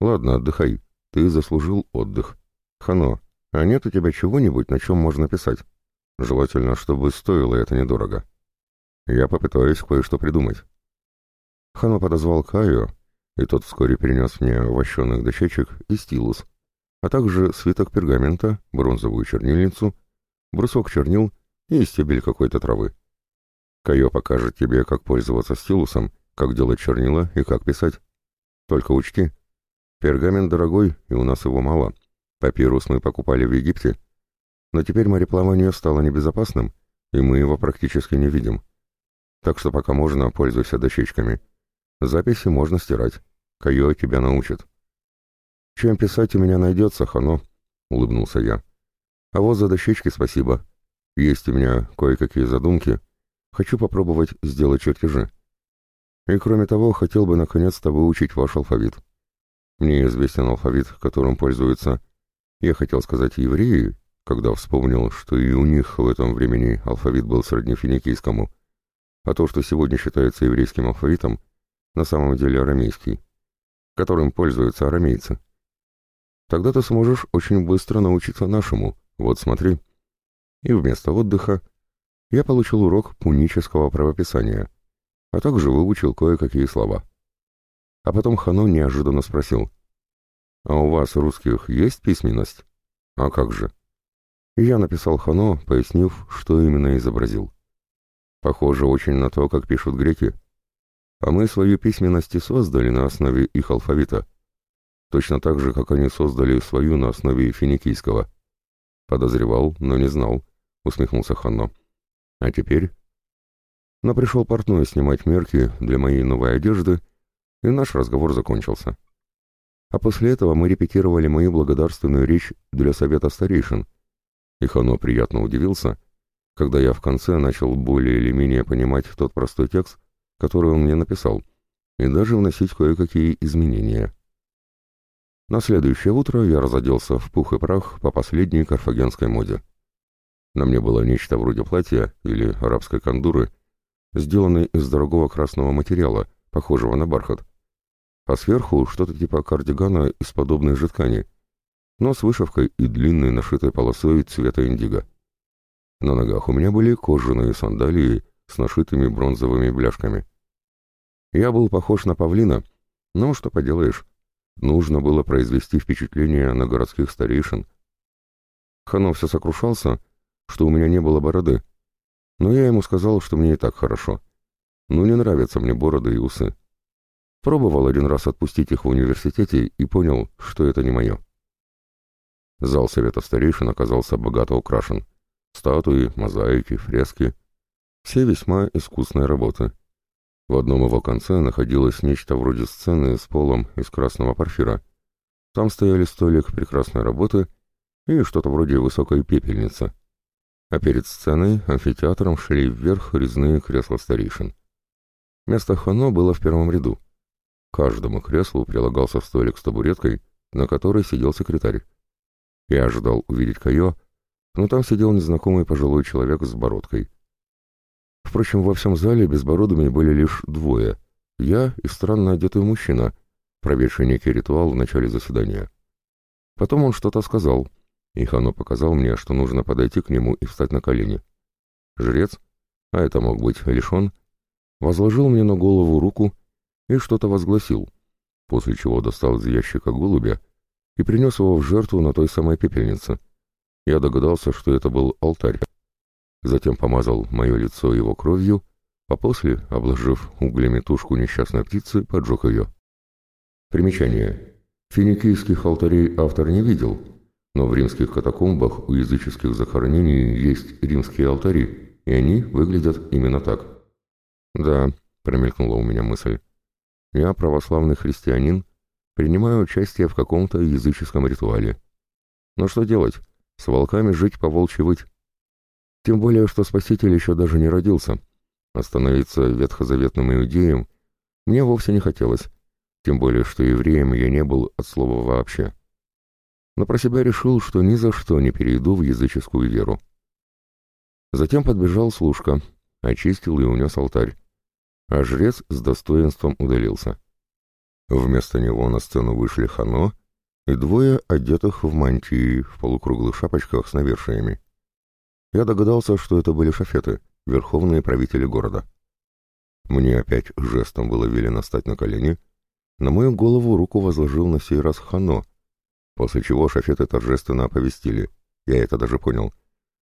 Ладно, отдыхай. Ты заслужил отдых. Хано, а нет у тебя чего-нибудь, на чем можно писать? Желательно, чтобы стоило это недорого. Я попытаюсь кое-что придумать. Хано подозвал Каю, и тот вскоре принес мне вощеных дощечек и стилус, а также свиток пергамента, бронзовую чернильницу, брусок чернил и стебель какой-то травы. Кайо покажет тебе, как пользоваться стилусом, как делать чернила и как писать. Только учти, пергамент дорогой, и у нас его мало. Папирус мы покупали в Египте, но теперь мореплавание стало небезопасным, и мы его практически не видим. Так что пока можно, пользуйся дощечками. Записи можно стирать. Кайо тебя научит. Чем писать у меня найдется, Хано, — улыбнулся я. А вот за дощечки спасибо. Есть у меня кое-какие задумки. Хочу попробовать сделать чертежи. И кроме того, хотел бы наконец-то выучить ваш алфавит. Мне известен алфавит, которым пользуются, я хотел сказать евреи, когда вспомнил, что и у них в этом времени алфавит был среднефиникийскому, а то, что сегодня считается еврейским алфавитом, на самом деле арамейский, которым пользуются арамейцы. Тогда ты сможешь очень быстро научиться нашему, вот смотри. И вместо отдыха я получил урок пунического правописания — а также выучил кое-какие слова. А потом Хано неожиданно спросил, «А у вас, русских, есть письменность?» «А как же?» Я написал Хано, пояснив, что именно изобразил. Похоже очень на то, как пишут греки. А мы свою письменность и создали на основе их алфавита. Точно так же, как они создали свою на основе финикийского. Подозревал, но не знал, усмехнулся Ханно. А теперь но пришел портной снимать мерки для моей новой одежды, и наш разговор закончился. А после этого мы репетировали мою благодарственную речь для совета старейшин, и Хано приятно удивился, когда я в конце начал более или менее понимать тот простой текст, который он мне написал, и даже вносить кое-какие изменения. На следующее утро я разоделся в пух и прах по последней карфагенской моде. На мне было нечто вроде платья или арабской кандуры, сделанный из дорогого красного материала, похожего на бархат. А сверху что-то типа кардигана из подобной же ткани, но с вышивкой и длинной нашитой полосой цвета индиго. На ногах у меня были кожаные сандалии с нашитыми бронзовыми бляшками. Я был похож на павлина, но что поделаешь, нужно было произвести впечатление на городских старейшин. Хано все сокрушался, что у меня не было бороды, но я ему сказал, что мне и так хорошо. Ну, не нравятся мне бороды и усы. Пробовал один раз отпустить их в университете и понял, что это не мое. Зал Совета Старейшин оказался богато украшен. Статуи, мозаики, фрески. Все весьма искусные работы. В одном его конце находилось нечто вроде сцены с полом из красного порфира. Там стояли столик прекрасной работы и что-то вроде высокой пепельницы. А перед сценой амфитеатром шли вверх резные кресла старейшин. Место Хано было в первом ряду. каждому креслу прилагался столик с табуреткой, на которой сидел секретарь. Я ожидал увидеть Кайо, но там сидел незнакомый пожилой человек с бородкой. Впрочем, во всем зале безбородыми были лишь двое — я и странно одетый мужчина, проведший некий ритуал в начале заседания. Потом он что-то сказал, и Хано показал мне, что нужно подойти к нему и встать на колени. Жрец, а это мог быть лишь возложил мне на голову руку и что-то возгласил, после чего достал из ящика голубя и принес его в жертву на той самой пепельнице. Я догадался, что это был алтарь. Затем помазал мое лицо его кровью, а после, обложив углями тушку несчастной птицы, поджег ее. Примечание. Финикийских алтарей автор не видел, но в римских катакомбах у языческих захоронений есть римские алтари, и они выглядят именно так. «Да», — промелькнула у меня мысль, — «я православный христианин, принимаю участие в каком-то языческом ритуале. Но что делать? С волками жить по волчьи выть. Тем более, что Спаситель еще даже не родился. Остановиться ветхозаветным иудеем мне вовсе не хотелось, тем более, что евреем я не был от слова вообще. Но про себя решил, что ни за что не перейду в языческую веру. Затем подбежал служка, очистил и унес алтарь, а жрец с достоинством удалился. Вместо него на сцену вышли Хано и двое одетых в мантии в полукруглых шапочках с навершиями. Я догадался, что это были шафеты, верховные правители города. Мне опять жестом было велено стать на колени. На мою голову руку возложил на сей раз Хано, после чего шафеты торжественно оповестили, я это даже понял,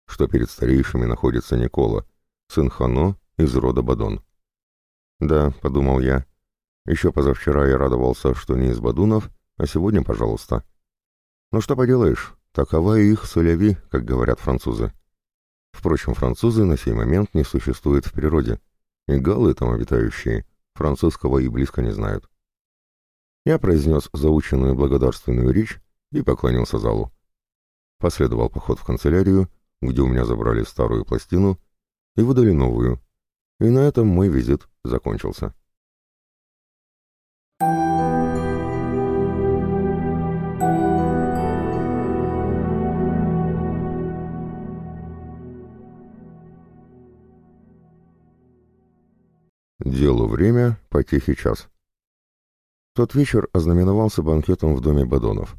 что перед старейшими находится Никола, сын Хано из рода Бадон. «Да», — подумал я, еще позавчера я радовался, что не из Бадунов, а сегодня, пожалуйста. Ну что поделаешь, такова их соляви, как говорят французы. Впрочем, французы на сей момент не существуют в природе, и галлы там обитающие французского и близко не знают. Я произнес заученную благодарственную речь и поклонился залу. Последовал поход в канцелярию, где у меня забрали старую пластину и выдали новую, и на этом мой визит закончился. Делу время, потехи час. Тот вечер ознаменовался банкетом в доме Бадонов.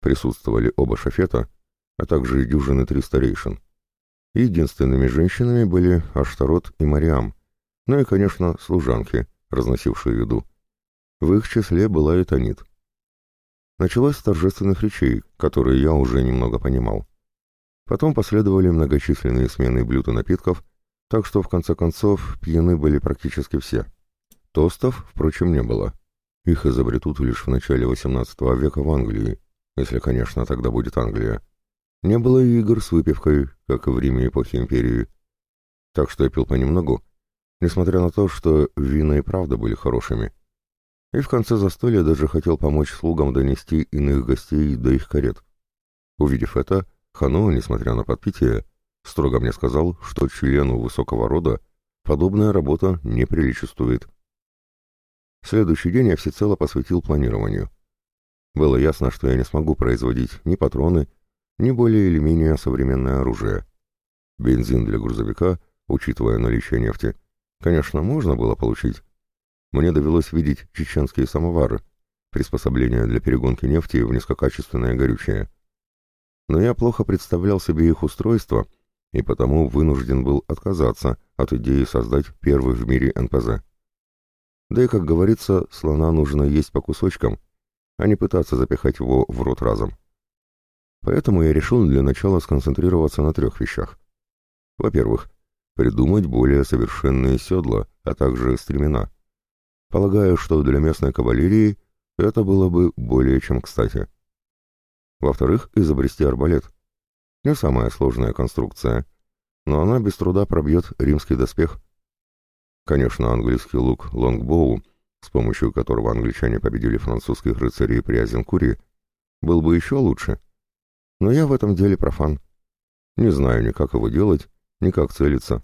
Присутствовали оба шафета, а также и дюжины три старейшин. Единственными женщинами были Аштарот и Мариам, ну и, конечно, служанки, разносившие еду. В их числе была и Танит. Началось с торжественных речей, которые я уже немного понимал. Потом последовали многочисленные смены блюд и напитков, так что в конце концов пьяны были практически все. Тостов, впрочем, не было. Их изобретут лишь в начале XVIII века в Англии, если, конечно, тогда будет Англия. Не было и игр с выпивкой, как и в Риме эпохи империи. Так что я пил понемногу, несмотря на то, что вина и правда были хорошими и в конце застолья даже хотел помочь слугам донести иных гостей до их карет. Увидев это, Хано, несмотря на подпитие, строго мне сказал, что члену высокого рода подобная работа не приличествует. Следующий день я всецело посвятил планированию. Было ясно, что я не смогу производить ни патроны, ни более или менее современное оружие. Бензин для грузовика, учитывая наличие нефти, конечно, можно было получить, мне довелось видеть чеченские самовары, приспособления для перегонки нефти в низкокачественное горючее. Но я плохо представлял себе их устройство и потому вынужден был отказаться от идеи создать первый в мире НПЗ. Да и, как говорится, слона нужно есть по кусочкам, а не пытаться запихать его в рот разом. Поэтому я решил для начала сконцентрироваться на трех вещах. Во-первых, придумать более совершенные седла, а также стремена. Полагаю, что для местной кавалерии это было бы более чем кстати. Во-вторых, изобрести арбалет. Не самая сложная конструкция, но она без труда пробьет римский доспех. Конечно, английский лук лонгбоу, с помощью которого англичане победили французских рыцарей при Азенкуре, был бы еще лучше. Но я в этом деле профан. Не знаю ни как его делать, ни как целиться.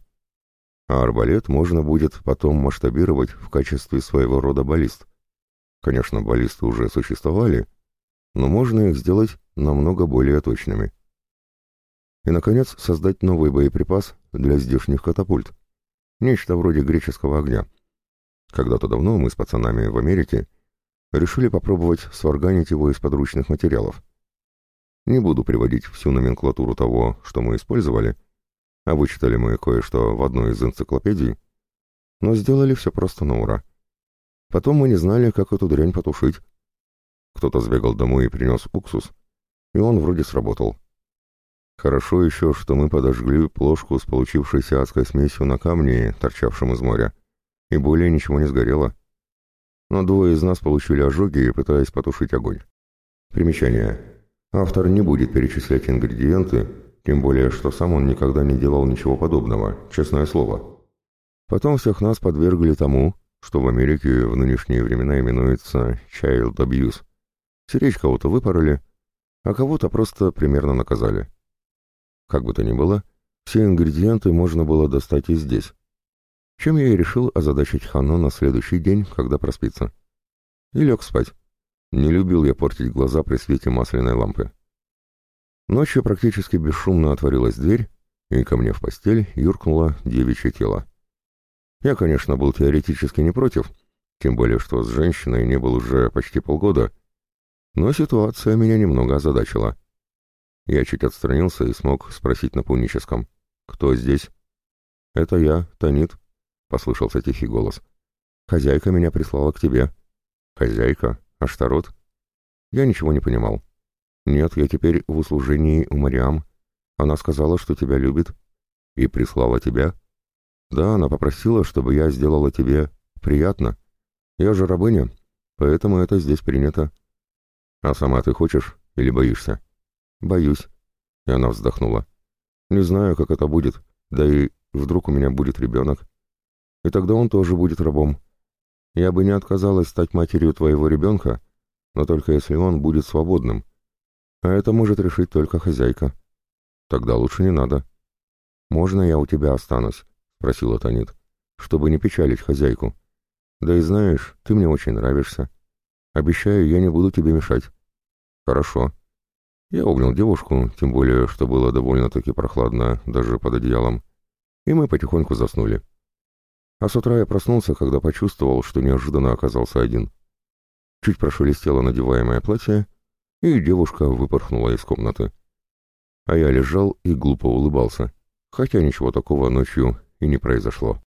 А арбалет можно будет потом масштабировать в качестве своего рода баллист. Конечно, баллисты уже существовали, но можно их сделать намного более точными. И, наконец, создать новый боеприпас для здешних катапульт. Нечто вроде греческого огня. Когда-то давно мы с пацанами в Америке решили попробовать сварганить его из подручных материалов. Не буду приводить всю номенклатуру того, что мы использовали, а вычитали мы кое-что в одной из энциклопедий, но сделали все просто на ура. Потом мы не знали, как эту дрянь потушить. Кто-то сбегал домой и принес уксус, и он вроде сработал. Хорошо еще, что мы подожгли плошку с получившейся адской смесью на камне, торчавшем из моря, и более ничего не сгорело. Но двое из нас получили ожоги, пытаясь потушить огонь. Примечание. Автор не будет перечислять ингредиенты, тем более, что сам он никогда не делал ничего подобного, честное слово. Потом всех нас подвергли тому, что в Америке в нынешние времена именуется child abuse. Серечь кого-то выпороли, а кого-то просто примерно наказали. Как бы то ни было, все ингредиенты можно было достать и здесь. Чем я и решил озадачить Хано на следующий день, когда проспится. И лег спать. Не любил я портить глаза при свете масляной лампы. Ночью практически бесшумно отворилась дверь, и ко мне в постель юркнуло девичье тело. Я, конечно, был теоретически не против, тем более, что с женщиной не был уже почти полгода, но ситуация меня немного озадачила. Я чуть отстранился и смог спросить на пуническом. «Кто здесь?» «Это я, Танит», — послышался тихий голос. «Хозяйка меня прислала к тебе». «Хозяйка? Аштарот?» Я ничего не понимал. «Нет, я теперь в услужении у Мариам. Она сказала, что тебя любит. И прислала тебя?» «Да, она попросила, чтобы я сделала тебе приятно. Я же рабыня, поэтому это здесь принято». «А сама ты хочешь или боишься?» «Боюсь». И она вздохнула. «Не знаю, как это будет, да и вдруг у меня будет ребенок. И тогда он тоже будет рабом. Я бы не отказалась стать матерью твоего ребенка, но только если он будет свободным. А это может решить только хозяйка. Тогда лучше не надо. «Можно я у тебя останусь?» — спросила Танит. «Чтобы не печалить хозяйку. Да и знаешь, ты мне очень нравишься. Обещаю, я не буду тебе мешать». «Хорошо». Я обнял девушку, тем более, что было довольно-таки прохладно, даже под одеялом, и мы потихоньку заснули. А с утра я проснулся, когда почувствовал, что неожиданно оказался один. Чуть прошелестело надеваемое платье, и девушка выпорхнула из комнаты. А я лежал и глупо улыбался, хотя ничего такого ночью и не произошло.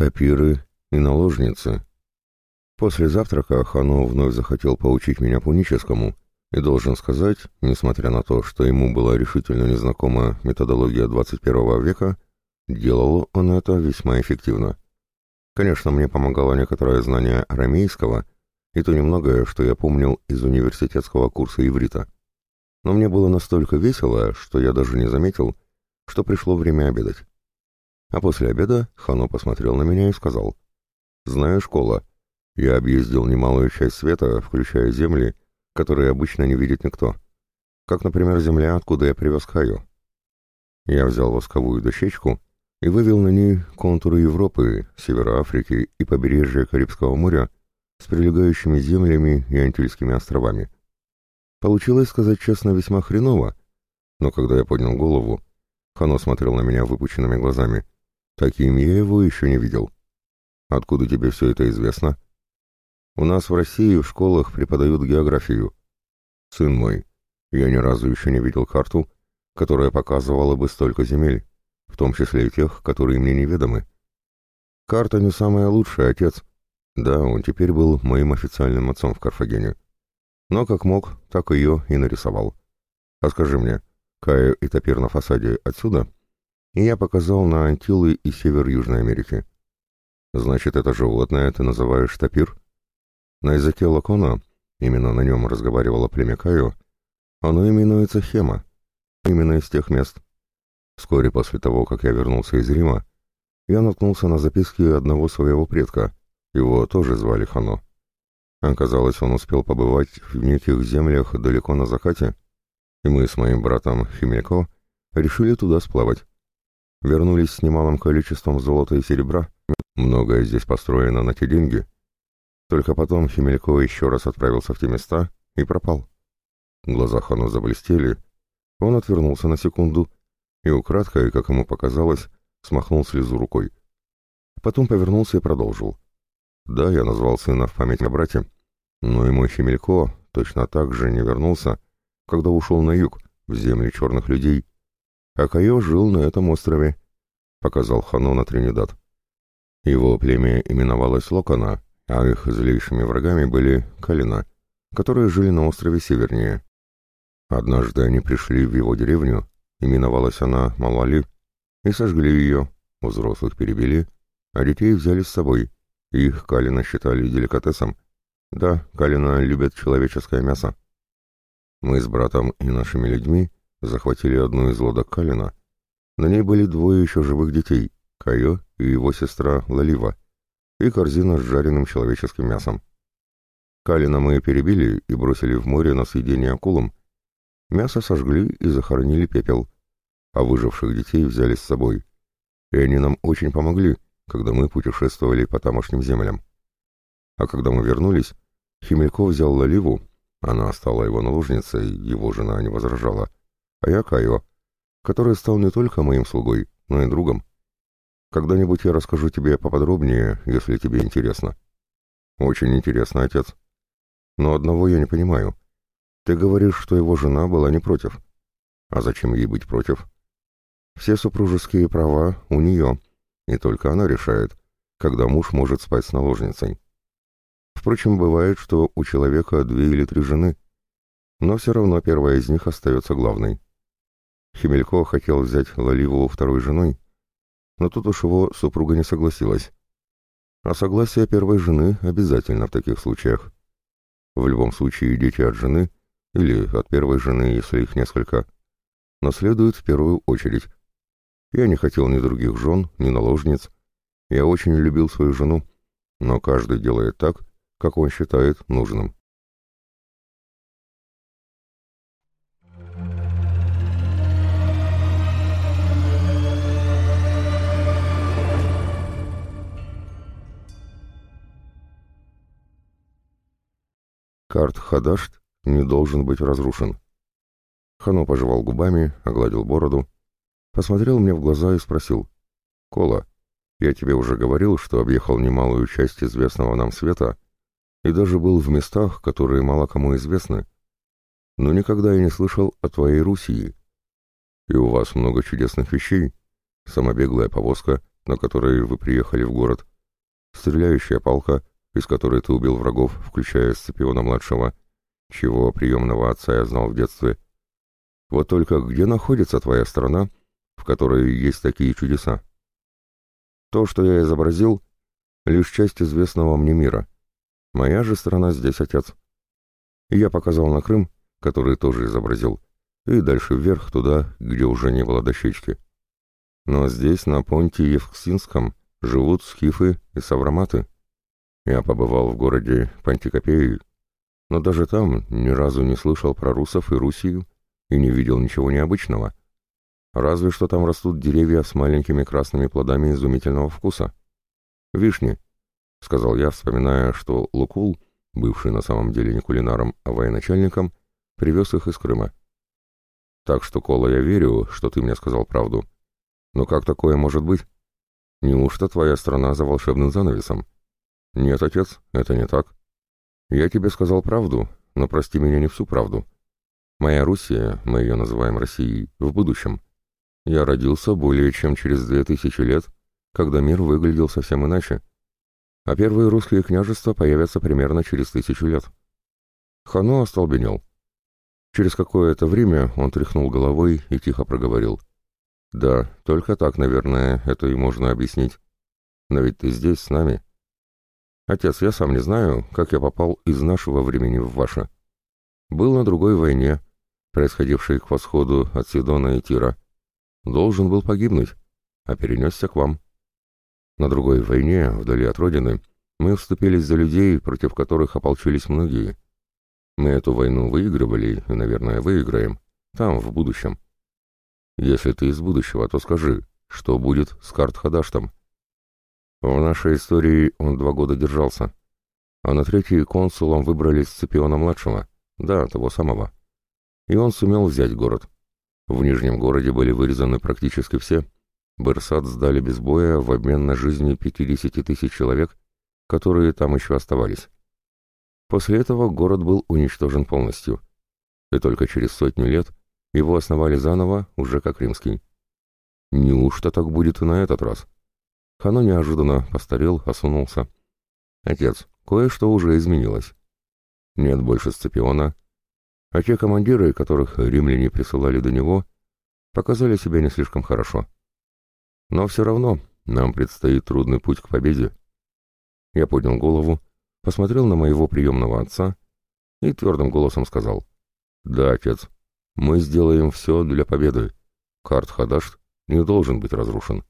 Тапиры и наложницы. После завтрака Хано вновь захотел поучить меня пуническому, и должен сказать, несмотря на то, что ему была решительно незнакома методология 21 века, делал он это весьма эффективно. Конечно, мне помогало некоторое знание арамейского и то немногое, что я помнил из университетского курса иврита. Но мне было настолько весело, что я даже не заметил, что пришло время обедать. А после обеда Хано посмотрел на меня и сказал, «Знаешь, школа, я объездил немалую часть света, включая земли, которые обычно не видит никто. Как, например, земля, откуда я привез Хаю. Я взял восковую дощечку и вывел на ней контуры Европы, Севера Африки и побережья Карибского моря с прилегающими землями и Антильскими островами. Получилось, сказать честно, весьма хреново, но когда я поднял голову, Хано смотрел на меня выпученными глазами. Таким я его еще не видел. «Откуда тебе все это известно?» У нас в России в школах преподают географию. Сын мой, я ни разу еще не видел карту, которая показывала бы столько земель, в том числе и тех, которые мне неведомы. Карта не самая лучшая, отец. Да, он теперь был моим официальным отцом в Карфагене. Но как мог, так ее и нарисовал. А скажи мне, Кая и топир на фасаде отсюда? И я показал на Антилы и север Южной Америки. Значит, это животное ты называешь топир? На языке Лакона, именно на нем разговаривала племя Каю, оно именуется Хема, именно из тех мест. Вскоре после того, как я вернулся из Рима, я наткнулся на записки одного своего предка, его тоже звали Хано. Оказалось, он успел побывать в неких землях далеко на закате, и мы с моим братом Химелько решили туда сплавать. Вернулись с немалым количеством золота и серебра, многое здесь построено на те деньги — только потом Химелько еще раз отправился в те места и пропал. Глаза Хану заблестели, он отвернулся на секунду и украдкой, как ему показалось, смахнул слезу рукой. Потом повернулся и продолжил. Да, я назвал сына в память о брате, но и мой Химелько точно так же не вернулся, когда ушел на юг, в земли черных людей, а Кайо жил на этом острове, показал Хану на Тринидад. Его племя именовалось Локона, а их злейшими врагами были Калина, которые жили на острове севернее. Однажды они пришли в его деревню, именовалась она Малали, и сожгли ее, взрослых перебили, а детей взяли с собой, их Калина считали деликатесом. Да, Калина любят человеческое мясо. Мы с братом и нашими людьми захватили одну из лодок Калина. На ней были двое еще живых детей, Кайо и его сестра Лалива и корзина с жареным человеческим мясом. Калина мы перебили и бросили в море на съедение акулам. Мясо сожгли и захоронили пепел, а выживших детей взяли с собой. И они нам очень помогли, когда мы путешествовали по тамошним землям. А когда мы вернулись, Химелько взял Лаливу, она стала его наложницей, его жена не возражала, а я Кайо, который стал не только моим слугой, но и другом. Когда-нибудь я расскажу тебе поподробнее, если тебе интересно. Очень интересно, отец. Но одного я не понимаю. Ты говоришь, что его жена была не против. А зачем ей быть против? Все супружеские права у нее, и только она решает, когда муж может спать с наложницей. Впрочем, бывает, что у человека две или три жены, но все равно первая из них остается главной. Химелько хотел взять Лаливу второй женой, но тут уж его супруга не согласилась. А согласие первой жены обязательно в таких случаях. В любом случае дети от жены, или от первой жены, если их несколько, наследуют в первую очередь. Я не хотел ни других жен, ни наложниц. Я очень любил свою жену, но каждый делает так, как он считает нужным. Карт Хадашт не должен быть разрушен. Хано пожевал губами, огладил бороду, посмотрел мне в глаза и спросил. «Кола, я тебе уже говорил, что объехал немалую часть известного нам света и даже был в местах, которые мало кому известны, но никогда я не слышал о твоей Русии. И у вас много чудесных вещей. Самобеглая повозка, на которой вы приехали в город, стреляющая палка, из которой ты убил врагов, включая Сципиона-младшего, чего приемного отца я знал в детстве. Вот только где находится твоя страна, в которой есть такие чудеса? То, что я изобразил, лишь часть известного мне мира. Моя же страна здесь отец. я показал на Крым, который тоже изобразил, и дальше вверх туда, где уже не было дощечки. Но здесь, на понте Евксинском, живут скифы и савраматы. Я побывал в городе Пантикопеи, но даже там ни разу не слышал про русов и Русию и не видел ничего необычного. Разве что там растут деревья с маленькими красными плодами изумительного вкуса. «Вишни», — сказал я, вспоминая, что Лукул, бывший на самом деле не кулинаром, а военачальником, привез их из Крыма. «Так что, Кола, я верю, что ты мне сказал правду. Но как такое может быть? Неужто твоя страна за волшебным занавесом?» «Нет, отец, это не так. Я тебе сказал правду, но прости меня не всю правду. Моя Руссия, мы ее называем Россией, в будущем. Я родился более чем через две тысячи лет, когда мир выглядел совсем иначе. А первые русские княжества появятся примерно через тысячу лет. Хано остолбенел. Через какое-то время он тряхнул головой и тихо проговорил. «Да, только так, наверное, это и можно объяснить. Но ведь ты здесь, с нами. Отец, я сам не знаю, как я попал из нашего времени в ваше. Был на другой войне, происходившей к восходу от Сидона и Тира. Должен был погибнуть, а перенесся к вам. На другой войне, вдали от родины, мы вступились за людей, против которых ополчились многие. Мы эту войну выигрывали и, наверное, выиграем. Там, в будущем. Если ты из будущего, то скажи, что будет с Карт-Хадаштом? В нашей истории он два года держался. А на третий консулом выбрали Сципиона-младшего, да, того самого. И он сумел взять город. В Нижнем городе были вырезаны практически все. Берсад сдали без боя в обмен на жизни 50 тысяч человек, которые там еще оставались. После этого город был уничтожен полностью. И только через сотню лет его основали заново, уже как римский. Неужто так будет и на этот раз? Хано неожиданно постарел, осунулся. Отец, кое-что уже изменилось. Нет больше Сципиона, а те командиры, которых римляне присылали до него, показали себя не слишком хорошо. Но все равно нам предстоит трудный путь к победе. Я поднял голову посмотрел на моего приемного отца и твердым голосом сказал, «Да, отец, мы сделаем все для победы. Карт Хадашт не должен быть разрушен».